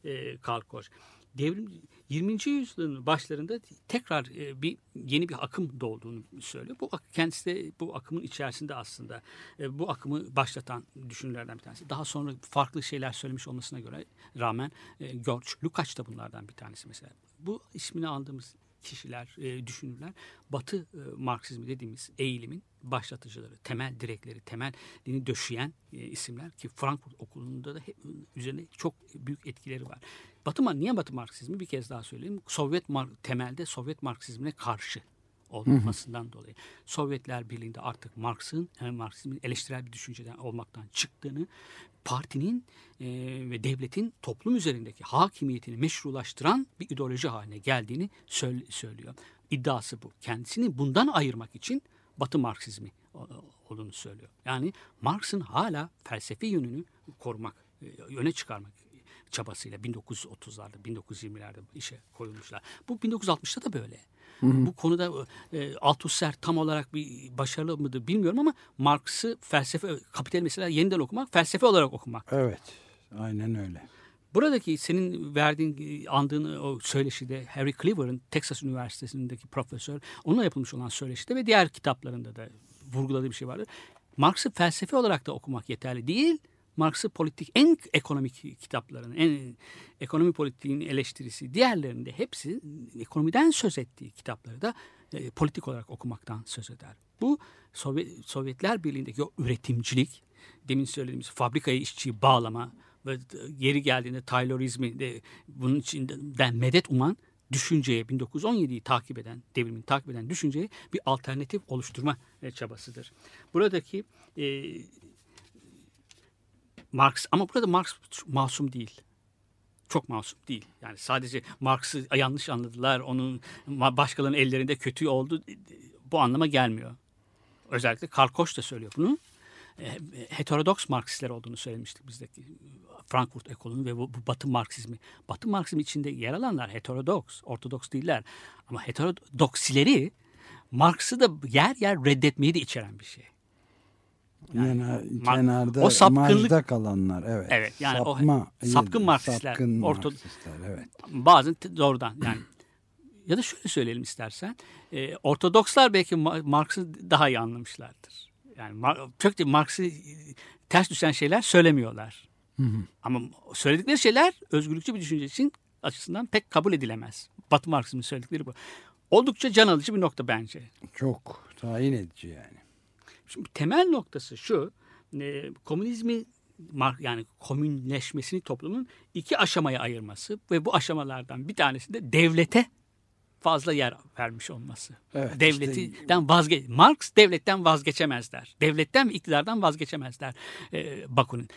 e, Karl Korsch devrim 20. yüzyılın başlarında tekrar e, bir yeni bir akım doğduğunu söylüyor. Bu kendisi de bu akımın içerisinde aslında e, bu akımı başlatan düşünürlerden bir tanesi. Daha sonra farklı şeyler söylemiş olmasına göre rağmen e, George Lukács da bunlardan bir tanesi mesela. Bu ismini andığımız kişiler, e, düşünürler Batı e, Marksizmi dediğimiz eğilimin başlatıcıları, temel direkleri, temelini döşeyen e, isimler ki Frankfurt Okulu'nda da hep, üzerine çok büyük etkileri var. Batı niye Batı Marksizmi bir kez daha söyleyeyim. Sovyet temelde Sovyet Marksizmine karşı olmasından dolayı. Sovyetler Birliği'nde artık Marx'ın yani Marksizmin eleştirel bir düşünceden olmaktan çıktığını, partinin e, ve devletin toplum üzerindeki hakimiyetini meşrulaştıran bir ideoloji haline geldiğini söyle- söylüyor. İddiası bu. Kendisini bundan ayırmak için Batı Marksizmi olduğunu söylüyor. Yani Marx'ın hala felsefi yönünü korumak, e, öne çıkarmak çabasıyla 1930'larda, 1920'lerde işe koyulmuşlar. Bu 1960'ta da böyle. Bu konuda e, Althusser tam olarak bir başarılı mıdır bilmiyorum ama Marx'ı felsefe, kapital mesela yeniden okumak, felsefe olarak okumak. Evet. Aynen öyle. Buradaki senin verdiğin, andığın o söyleşide Harry Cleaver'ın Texas Üniversitesi'ndeki profesör, onunla yapılmış olan söyleşide ve diğer kitaplarında da vurguladığı bir şey vardır. Marx'ı felsefe olarak da okumak yeterli değil. Marx'ı politik en ekonomik kitapların, en ekonomi politiğinin eleştirisi, diğerlerinde hepsi ekonomiden söz ettiği kitapları da e, politik olarak okumaktan söz eder. Bu Sovyet, Sovyetler Birliği'ndeki o üretimcilik, demin söylediğimiz fabrikaya işçiyi bağlama ve yeri geldiğinde Taylorizmi de bunun içinden medet uman düşünceye 1917'yi takip eden, devrimin takip eden düşünceye bir alternatif oluşturma e, çabasıdır. Buradaki e, Marx ama burada Marx masum değil. Çok masum değil. Yani sadece Marx'ı yanlış anladılar. Onun başkalarının ellerinde kötü oldu. Bu anlama gelmiyor. Özellikle Karl Koch da söylüyor bunu. E, heterodoks Marksistler olduğunu söylemiştik bizdeki Frankfurt ekolünün ve bu, bu Batı Marksizmi. Batı Marksizmi içinde yer alanlar heterodoks, ortodoks değiller. Ama heterodoksileri Marx'ı da yer yer reddetmeyi de içeren bir şey. Yani, Mar- kenarda, o sapkınlık- kalanlar. Evet. Evet, yani o Sapma, sapkın Marksistler, Sapkın orto- Marksistler, evet. Bazen doğrudan yani ya da şöyle söyleyelim istersen. E, Ortodokslar belki Ma- Marx'ı daha iyi anlamışlardır. Yani çok da Marx'ı ters düşen şeyler söylemiyorlar. Ama söyledikleri şeyler özgürlükçü bir düşünce için açısından pek kabul edilemez. Batı Marksizmin söyledikleri bu. Oldukça can alıcı bir nokta bence. Çok tayin edici yani. Şimdi temel noktası şu. E, komünizmi yani komünleşmesini toplumun iki aşamaya ayırması ve bu aşamalardan bir tanesinde devlete fazla yer vermiş olması. Evet, Devletten vazge Marx devletten vazgeçemezler. Devletten ve iktidardan vazgeçemezler e, Bakunin.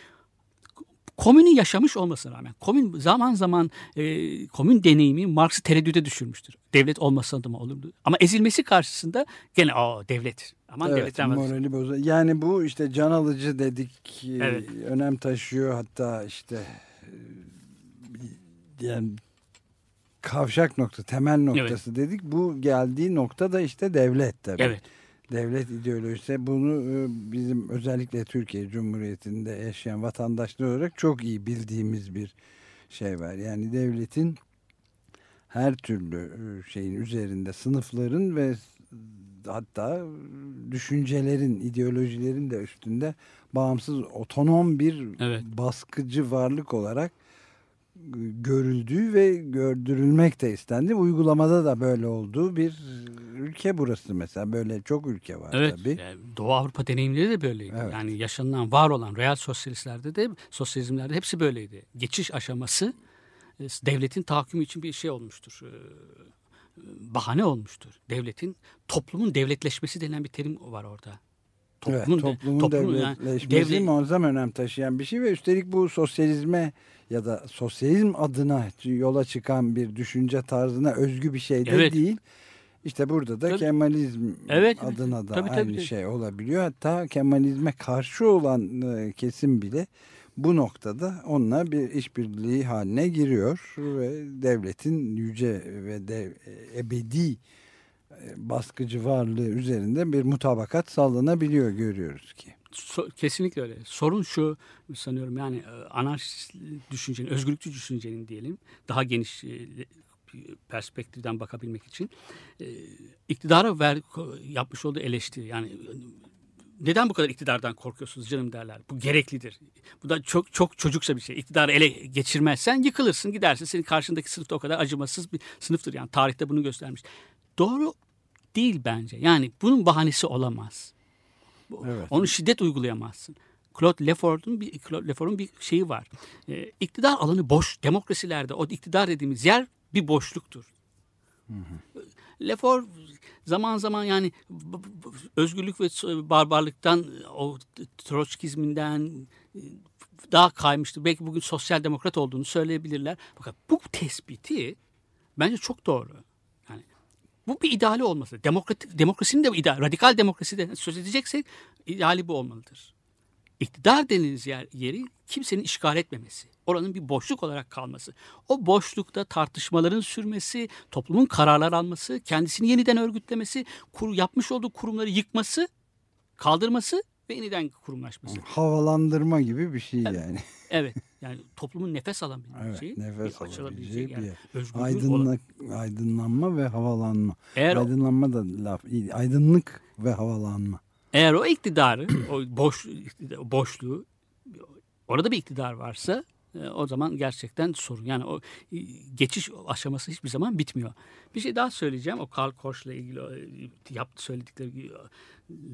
Komünü yaşamış olmasına rağmen komün zaman zaman e, komün deneyimi Marx'ı tereddüte düşürmüştür. Devlet olmasa da mı olurdu? Ama ezilmesi karşısında gene o devlet. Aman Evet, devletten morali bozuyor. Yani bu işte can alıcı dedik. e, Evet. Önem taşıyor hatta işte e, yani kavşak nokta, temel noktası dedik. Bu geldiği nokta da işte devlet tabii. Evet. Devlet ideolojisi bunu e, bizim özellikle Türkiye Cumhuriyeti'nde yaşayan vatandaşlar olarak çok iyi bildiğimiz bir şey var. Yani devletin her türlü e, şeyin üzerinde sınıfların ve hatta düşüncelerin, ideolojilerin de üstünde bağımsız otonom bir Evet. baskıcı varlık olarak görüldüğü ve gördürülmek de istendi. Uygulamada da böyle olduğu bir ülke burası mesela. Böyle çok ülke var Evet. tabii. yani Doğu Avrupa deneyimleri de böyleydi. Evet. Yani yaşanılan, var olan real sosyalistlerde de sosyalizmlerde hepsi böyleydi. Geçiş aşaması e, devletin tahakkümü için bir şey olmuştur. e, Bahane olmuştur. Devletin, toplumun devletleşmesi denilen bir terim var orada. Evet, de- toplumun toplumun yani devletleşmesi devlet- muazzam önem taşıyan bir şey ve üstelik bu sosyalizme ya da sosyalizm adına yola çıkan bir düşünce tarzına özgü bir şey de Evet. değil. İşte burada da Tabii. Kemalizm Evet, evet. adına da Tabii, aynı tabii. şey olabiliyor. Hatta Kemalizme karşı olan e, kesim bile bu noktada onunla bir işbirliği haline giriyor ve devletin yüce ve dev, e, ebedi baskıcı varlığı üzerinde bir mutabakat sağlanabiliyor görüyoruz ki. So- kesinlikle öyle. Sorun şu sanıyorum yani e, anarşist düşüncenin, özgürlükçü düşüncenin diyelim daha geniş e, perspektiften bakabilmek için e, iktidara ver, yapmış olduğu eleştiri yani e, neden bu kadar iktidardan korkuyorsunuz canım derler. Bu gereklidir. Bu da çok çok çocukça bir şey. İktidarı ele geçirmezsen yıkılırsın gidersin. Senin karşındaki sınıfta o kadar acımasız bir sınıftır. Yani tarihte bunu göstermiş. Doğru değil bence. Yani bunun bahanesi olamaz. Evet. Onu şiddet uygulayamazsın. Claude Leford'un bir Claude Leford'un bir şeyi var. Ee, iktidar alanı boş. Demokrasilerde o iktidar dediğimiz yer bir boşluktur. Lefort zaman zaman yani özgürlük ve barbarlıktan o Troçkizminden e, daha kaymıştır. Belki bugün sosyal demokrat olduğunu söyleyebilirler. Fakat bu tespiti bence çok doğru. Bu bir ideali olması. Demokrat, demokrasinin de bir ideali, radikal demokrasiden söz edeceksek ideali bu olmalıdır. İktidar denilen yer, yeri kimsenin işgal etmemesi. Oranın bir boşluk olarak kalması. O boşlukta tartışmaların sürmesi, toplumun kararlar alması, kendisini yeniden örgütlemesi, kur, yapmış olduğu kurumları yıkması, kaldırması ve yeniden kurumlaşması. Havalandırma gibi bir şey yani. Evet. Yani toplumun nefes alabileceği, Evet, nefes bir açılabileceği bir yani yer. olan- Aydınlık, aydınlanma ve havalanma. Eğer Aydınlanma da laf. Aydınlık ve havalanma. Eğer o iktidarı, o boş, boşluğu, orada bir iktidar varsa e, o zaman gerçekten sorun. Yani o e, geçiş aşaması hiçbir zaman bitmiyor. Bir şey daha söyleyeceğim. O Karl Koch'la ilgili e, yaptı söyledikleriyle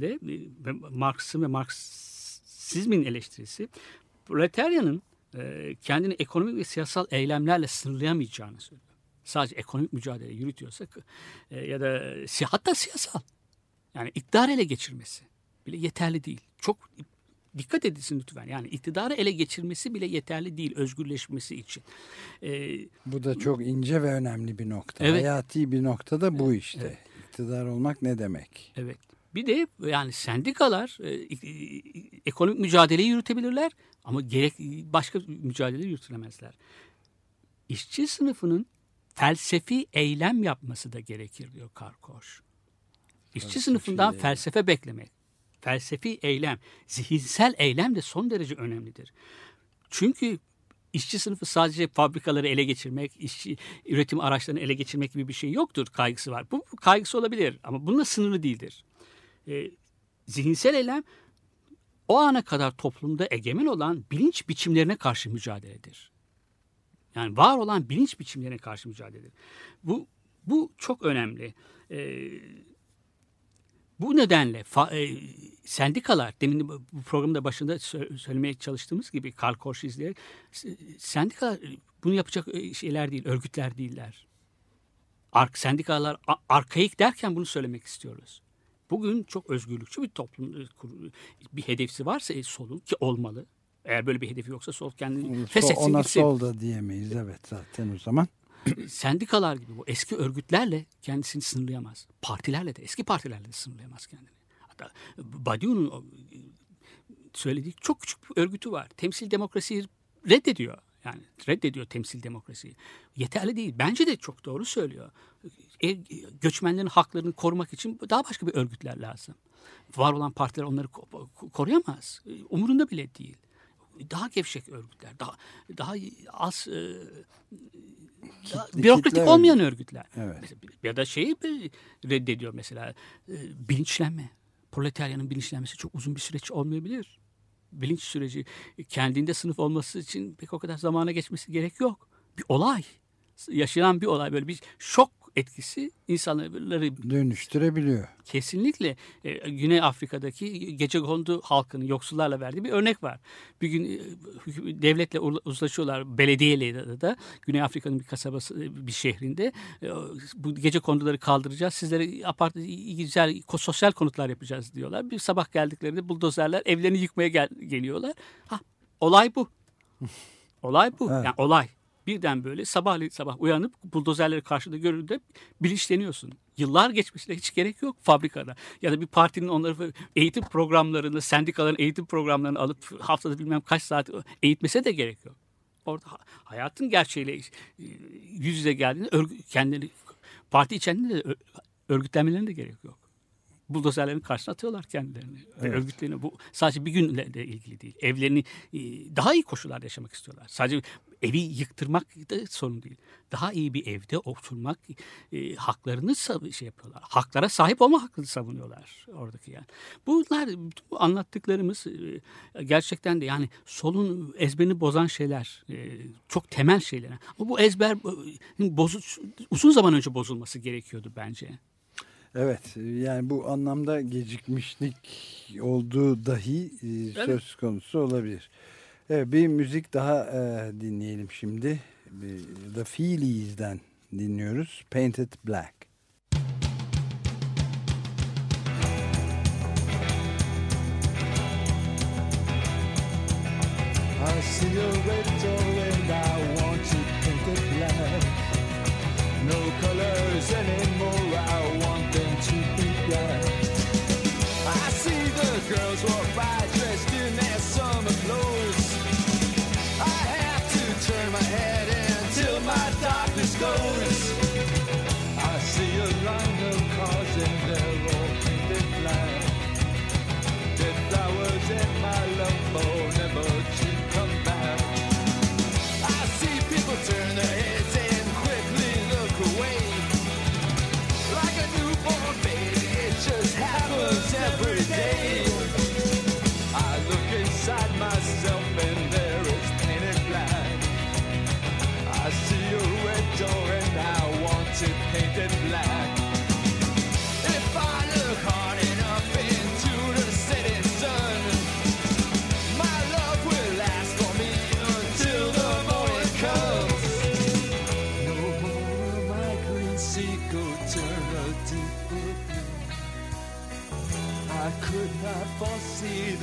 e, Marx'ın ve Marksizmin eleştirisi proletaryanın e, kendini ekonomik ve siyasal eylemlerle sınırlayamayacağını söylüyor. Sadece ekonomik mücadele yürütüyorsa e, ya da hatta siyasal yani iktidar ele geçirmesi bile yeterli değil. Çok dikkat edilsin lütfen. Yani iktidarı ele geçirmesi bile yeterli değil özgürleşmesi için. E, Bu da çok ince ve önemli bir nokta. Evet. Hayati bir nokta da bu işte. İktidar olmak ne demek? Evet. Bir de yani sendikalar e, e, ekonomik mücadele yürütebilirler ama gerek başka mücadele yürütülemezler. İşçi sınıfının felsefi eylem yapması da gerekir diyor Karkoş. İşçi Felsefi sınıfından eylem. felsefe beklemek. Felsefi eylem, zihinsel eylem de son derece önemlidir. Çünkü işçi sınıfı sadece fabrikaları ele geçirmek, işçi üretim araçlarını ele geçirmek gibi bir şey yoktur kaygısı var. Bu kaygısı olabilir ama bununla sınırlı değildir. E, zihinsel eylem o ana kadar toplumda egemen olan bilinç biçimlerine karşı mücadeledir. Yani var olan bilinç biçimlerine karşı mücadeledir. Bu bu çok önemli. E, bu nedenle fa, e, sendikalar, demin bu programda başında sö- söylemeye çalıştığımız gibi Karl Korsch izleyerek, sendikalar e, bunu yapacak e, şeyler değil, örgütler değiller. Ark, sendikalar arkaik derken bunu söylemek istiyoruz. Bugün çok özgürlükçü bir toplum e, bir hedefi varsa e, solun ki olmalı. Eğer böyle bir hedefi yoksa sol kendini feshetsin Ona gitsin. sol da diyemeyiz evet zaten o zaman. Sendikalar gibi bu eski örgütlerle kendisini sınırlayamaz. Partilerle de eski partilerle de sınırlayamaz kendini. Hatta Badiou'nun o, e, söylediği çok küçük bir örgütü var. Temsil demokrasiyi reddediyor. Yani reddediyor temsil demokrasiyi. Yeterli değil. Bence de çok doğru söylüyor. E, göçmenlerin haklarını korumak için daha başka bir örgütler lazım. Var olan partiler onları ko- ko- koruyamaz. E, Umurunda bile değil. Daha gevşek örgütler, daha daha az e, daha bürokratik olmayan örgütler. Evet. Ya da şeyi reddediyor mesela bilinçlenme. Proletaryanın bilinçlenmesi çok uzun bir süreç olmayabilir. Bilinç süreci kendinde sınıf olması için pek o kadar zamana geçmesi gerek yok. Bir olay. Yaşanan bir olay böyle bir şok etkisi insanları Dönüştürebiliyor. kesinlikle e, Güney Afrika'daki gecekondu halkının yoksullarla verdiği bir örnek var. Bir gün e, devletle uzlaşıyorlar belediyeyle de, de Güney Afrika'nın bir kasabası e, bir şehrinde e, bu gece konduları kaldıracağız. Sizlere apart güzel sosyal konutlar yapacağız diyorlar. Bir sabah geldiklerinde buldozerler evlerini yıkmaya gel- geliyorlar. Ha olay bu. olay bu. Evet. Yani olay. Birden böyle sabahleyin sabah uyanıp buldozerleri karşıda görünce bilinçleniyorsun. Yıllar geçmesine hiç gerek yok fabrikada. Ya da bir partinin onları eğitim programlarını, sendikaların eğitim programlarını alıp haftada bilmem kaç saat eğitmese de gerek yok. Orada ha- hayatın gerçeğiyle e, yüz yüze geldiğinde kendileri parti içerisinde de örgütlenmelerine de gerek yok. Buldozerlerin karşısına atıyorlar kendilerini. Ve Evet. örgütlerini bu sadece bir günle de ilgili değil. Evlerini e, daha iyi koşullarda yaşamak istiyorlar. Sadece evi yıktırmak da sorun değil. Daha iyi bir evde oturmak e, haklarını şey yapıyorlar. Haklara sahip olma hakkını savunuyorlar oradaki yani. Bunlar bu anlattıklarımız e, gerçekten de yani solun ezberini bozan şeyler. e, çok temel şeyler. Ama bu ezber e, bozu, uzun zaman önce bozulması gerekiyordu bence. Evet yani bu anlamda gecikmişlik olduğu dahi e, söz konusu olabilir. Evet bir müzik daha e, dinleyelim şimdi. The Feelies'den dinliyoruz. Painted Black. I see a red door and I want to paint it black. No colors anymore, I foresee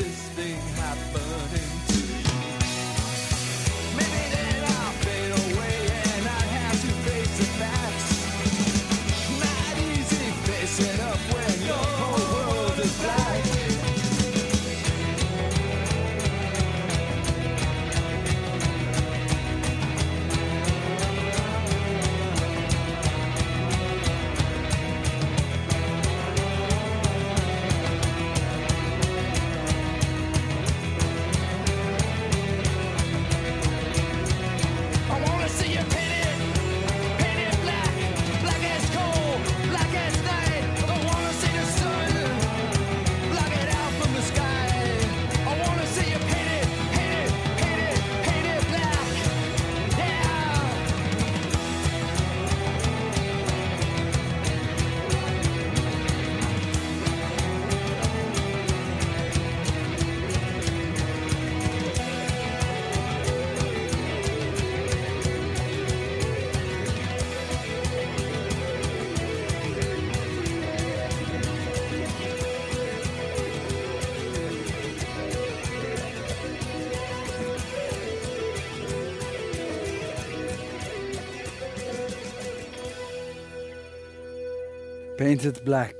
Painted Black,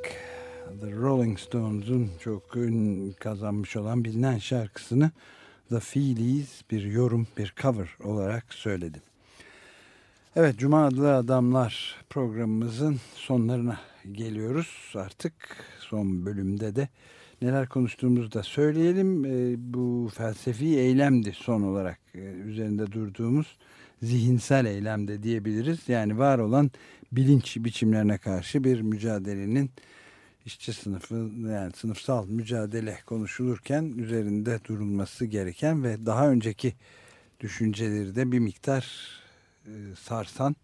The Rolling Stones'un çok ün kazanmış olan bilinen şarkısını The Feelies bir yorum, bir cover olarak söyledi. Evet, Cuma Adlı Adamlar programımızın sonlarına geliyoruz. Artık son bölümde de neler konuştuğumuzu da söyleyelim. Ee, bu felsefi eylemdi son olarak e, üzerinde durduğumuz zihinsel eylemde diyebiliriz. Yani var olan bilinç biçimlerine karşı bir mücadelenin işçi sınıfı yani sınıfsal mücadele konuşulurken üzerinde durulması gereken ve daha önceki düşünceleri de bir miktar e, sarsan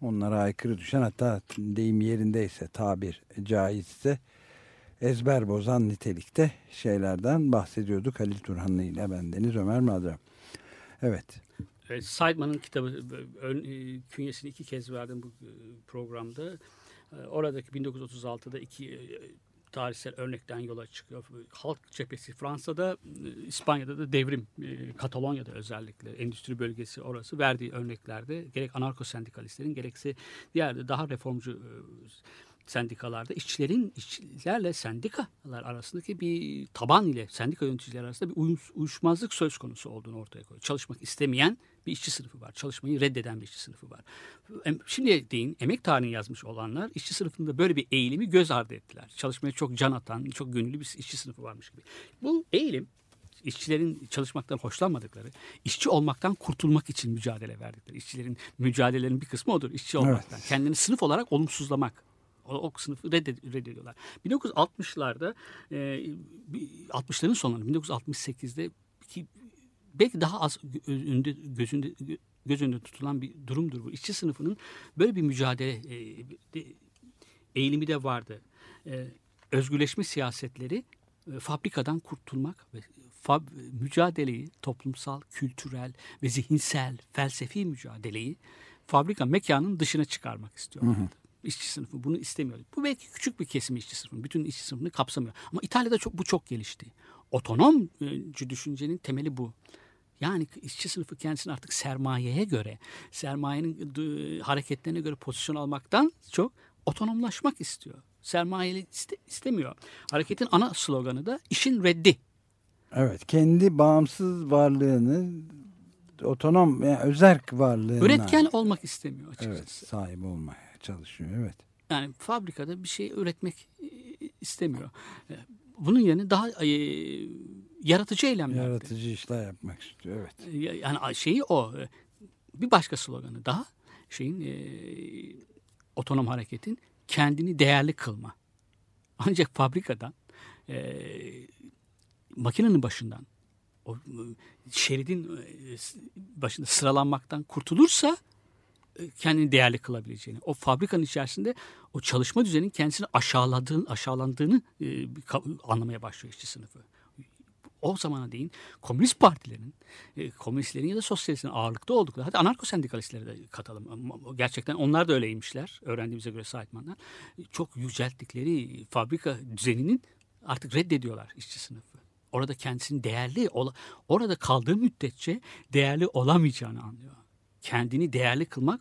onlara aykırı düşen hatta deyim yerindeyse tabir caizse ezber bozan nitelikte şeylerden bahsediyorduk Halil Turhanlı ile bendeniz Ömer Madra. Evet. Evet, Seidman'ın kitabı ön, e, künyesini iki kez verdim bu e, programda. E, Oradaki 1936'da iki tarihsel örnekten yola çıkıyor. Halk cephesi Fransa'da, İspanya'da da devrim, Katalonya'da özellikle endüstri bölgesi orası verdiği örneklerde gerek anarko sendikalistlerin gerekse diğer daha reformcu sendikalarda işçilerin işçilerle sendikalar arasındaki bir taban ile sendika yöneticiler arasında bir uyum, uyuşmazlık söz konusu olduğunu ortaya koyuyor. Çalışmak istemeyen bir işçi sınıfı var. Çalışmayı reddeden bir işçi sınıfı var. Şimdi deyin emek tarihini yazmış olanlar işçi sınıfında böyle bir eğilimi göz ardı ettiler. Çalışmaya çok can atan, çok gönüllü bir işçi sınıfı varmış gibi. Bu eğilim işçilerin çalışmaktan hoşlanmadıkları, işçi olmaktan kurtulmak için mücadele verdikleri. İşçilerin mücadelelerinin bir kısmı odur. işçi olmaktan. Kendini sınıf olarak olumsuzlamak. O, sınıfı redded- reddediyorlar. 1960'larda e, bir- 60'ların sonlarında 1968'de ki belki daha az önünde, gözünde göz önünde tutulan bir durumdur bu. İşçi sınıfının böyle bir mücadele e, eğilimi de vardı. E, özgürleşme siyasetleri e, fabrikadan kurtulmak ve fab, mücadeleyi toplumsal, kültürel ve zihinsel, felsefi mücadeleyi fabrika mekanın dışına çıkarmak istiyorlardı. İşçi sınıfı bunu istemiyor. Bu belki küçük bir kesim işçi sınıfı. Bütün işçi sınıfını kapsamıyor. Ama İtalya'da çok bu çok gelişti. Otonomcu düşüncenin temeli bu. Yani işçi sınıfı kendisini artık sermayeye göre, sermayenin d- hareketlerine göre pozisyon almaktan çok otonomlaşmak istiyor. Sermayeli iste- istemiyor. Hareketin ana sloganı da işin reddi. Evet, kendi bağımsız varlığını otonom yani özerk varlığına Üretken olmak istemiyor açıkçası. evet, sahip olmaya çalışıyor. Evet. Yani fabrikada bir şey üretmek e, istemiyor. E, Bunun yerine daha e, yaratıcı eylemler. Yaratıcı işler yapmak istiyor. Evet. Ya- Yani şeyi o. e, Bir başka sloganı daha şeyin e, otonom hareketin kendini değerli kılma. Ancak fabrikadan e, makinenin başından o e, şeridin e, başında sıralanmaktan kurtulursa e, kendini değerli kılabileceğini, o fabrikanın içerisinde o çalışma düzeninin kendisini aşağıladığını, aşağılandığını e, anlamaya başlıyor işçi sınıfı. O zamana değin komünist partilerin, e, komünistlerin ya da sosyalistlerin ağırlıkta oldukları, hatta anarko sendikalistleri de katalım. Gerçekten onlar da öyleymişler, öğrendiğimize göre Saitman'dan. Çok yücelttikleri fabrika düzeninin artık reddediyorlar işçi sınıfı. Orada kendisini değerli, orada kaldığı müddetçe değerli olamayacağını anlıyor. Kendini değerli kılmak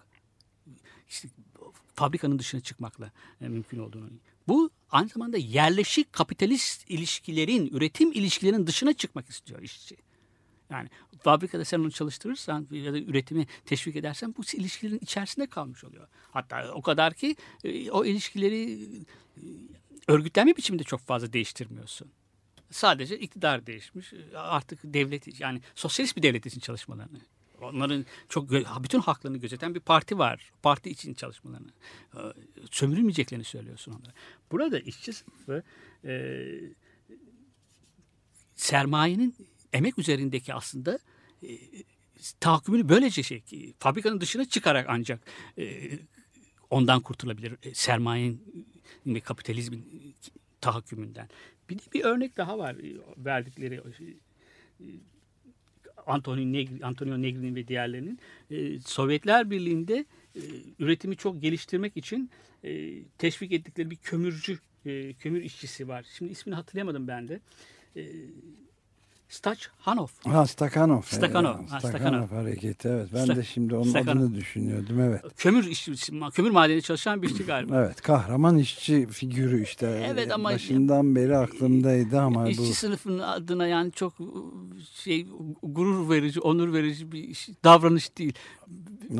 işte fabrikanın dışına çıkmakla e, mümkün olduğunu. Bu aynı zamanda yerleşik kapitalist ilişkilerin, üretim ilişkilerinin dışına çıkmak istiyor işçi. Yani fabrikada sen onu çalıştırırsan ya da üretimi teşvik edersen bu ilişkilerin içerisinde kalmış oluyor. Hatta o kadar ki e, o ilişkileri e, örgütlenme biçiminde çok fazla değiştirmiyorsun. Sadece iktidar değişmiş. Artık devlet yani sosyalist bir devlet için çalışmalarını Onların çok bütün haklarını gözeten bir parti var. Parti için çalışmalarını. e, Sömürülmeyeceklerini söylüyorsun onlara. Burada işçi sınıfı e, sermayenin emek üzerindeki aslında e, tahakkümünü böylece şey fabrikanın dışına çıkarak ancak e, ondan kurtulabilir. E, sermayenin ve kapitalizmin tahakkümünden. Bir, de bir örnek daha var e, verdikleri Antonio Negri, Antonio Negri'nin ve diğerlerinin e, Sovyetler Birliği'nde e, üretimi çok geliştirmek için e, teşvik ettikleri bir kömürcü, e, kömür işçisi var. Şimdi ismini hatırlayamadım ben de. E, Stachanov. Ha Stakhanov. Stakhanov, Evet, ha, Stakhanov hareketi evet. Ben Stak- de şimdi onun Stakhanov. adını düşünüyordum evet. Kömür işçisi, kömür madeni çalışan bir işçi galiba. Evet kahraman işçi figürü işte. Evet ama- Başından beri aklımdaydı ama İşçi bu sınıfının adına yani çok şey gurur verici, onur verici bir iş- davranış değil.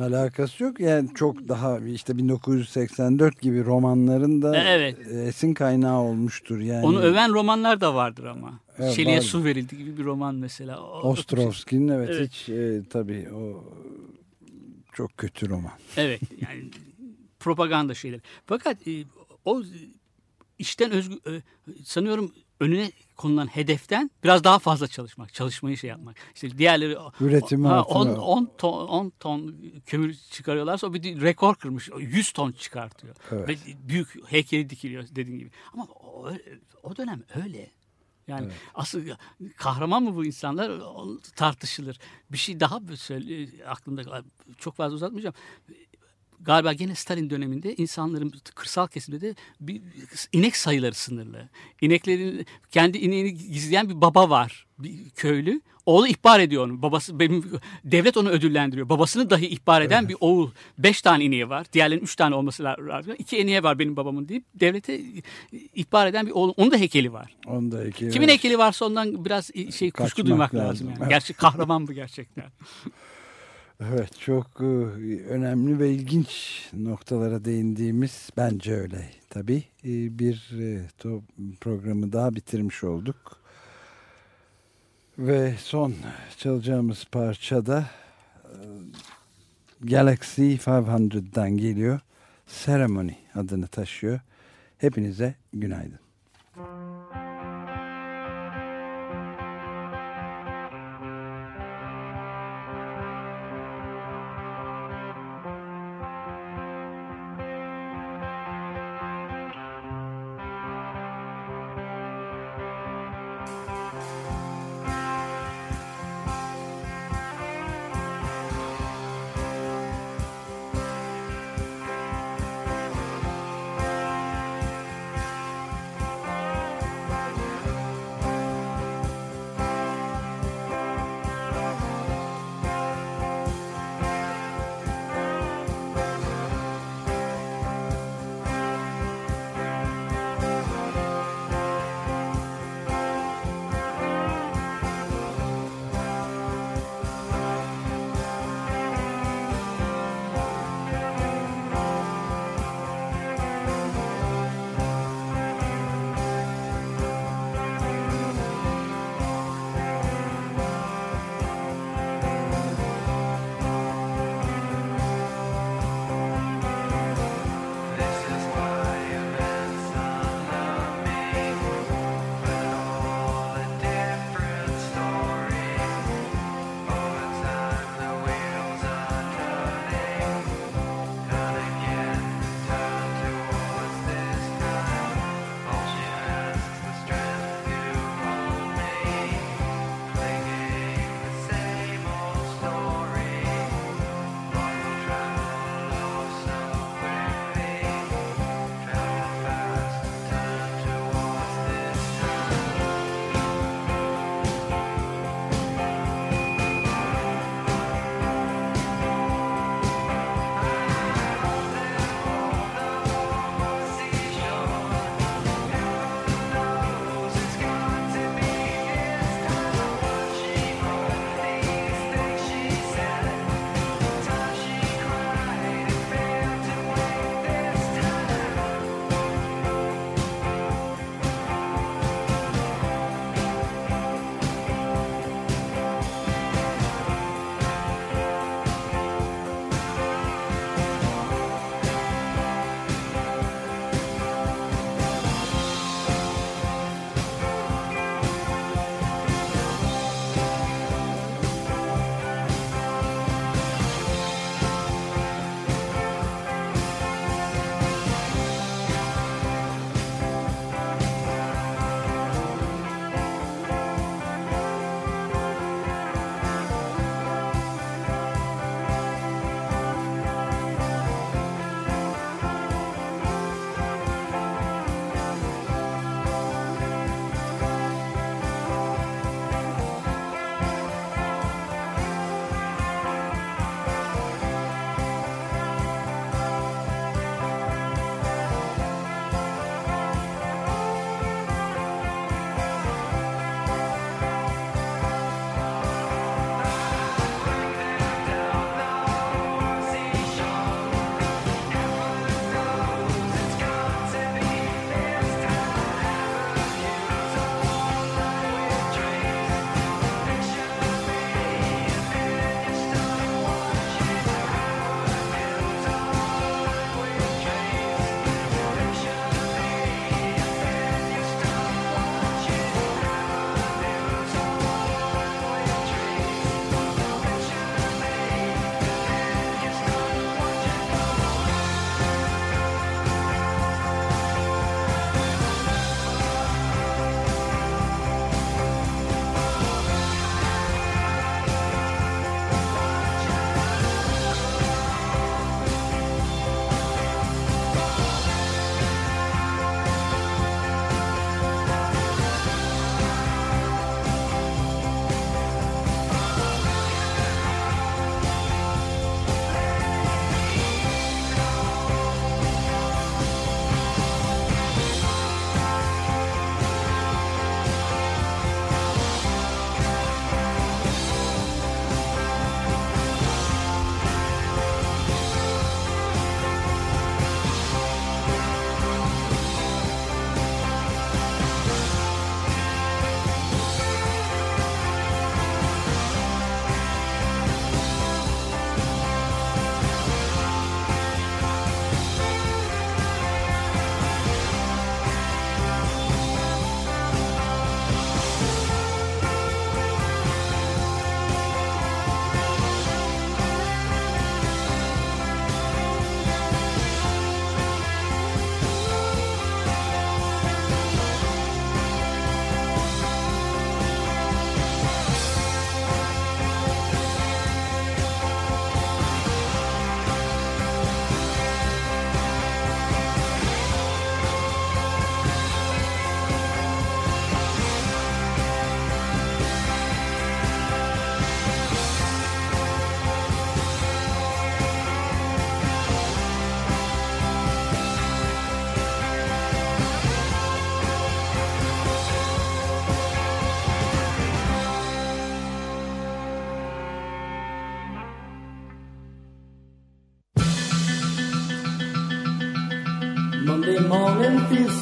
alakası yok. Yani çok daha işte 1984 gibi romanların da Evet. esin kaynağı olmuştur. Yani Onu öven romanlar da vardır ama. Evet, Şeli'ye su verildi gibi bir roman mesela. Ostrovski'nin evet, Evet. hiç e, tabii o çok kötü roman. Evet yani propaganda şeyleri. Fakat e, o işten özgü e, sanıyorum önüne konulan hedeften biraz daha fazla çalışmak, çalışmayı şey yapmak. İşte diğerleri Üretimi ha, altına- 10, 10 ton 10 ton kömür çıkarıyorlarsa o bir rekor kırmış. 100 ton çıkartıyor. Evet. Ve büyük heykeli dikiliyor dediğin gibi. Ama o, o dönem öyle. Yani asıl kahraman mı bu insanlar tartışılır. Bir şey daha söyle aklımda çok fazla uzatmayacağım. Galiba gene Stalin döneminde insanların kırsal kesimde de bir inek sayıları sınırlı. İneklerin kendi ineğini gizleyen bir baba var. Bir köylü. Oğlu ihbar ediyor onu. Babası benim devlet onu ödüllendiriyor. Babasını dahi ihbar eden bir oğul. Beş tane ineği var. Diğerlerinin üç tane olması lazım. İki ineği var benim babamın deyip devlete ihbar eden bir oğul. Onun da heykeli var. Onda iki, Kimin heykeli varsa ondan biraz şey kuşku Kaçmak duymak lazım. lazım. yani. Evet. Gerçi kahraman bu gerçekten. Evet çok e, önemli ve ilginç noktalara değindiğimiz bence öyle tabii e, bir e, programı daha bitirmiş olduk. Ve son çalacağımız parça da e, Galaxy 500'dan geliyor. Ceremony adını taşıyor. Hepinize günaydın.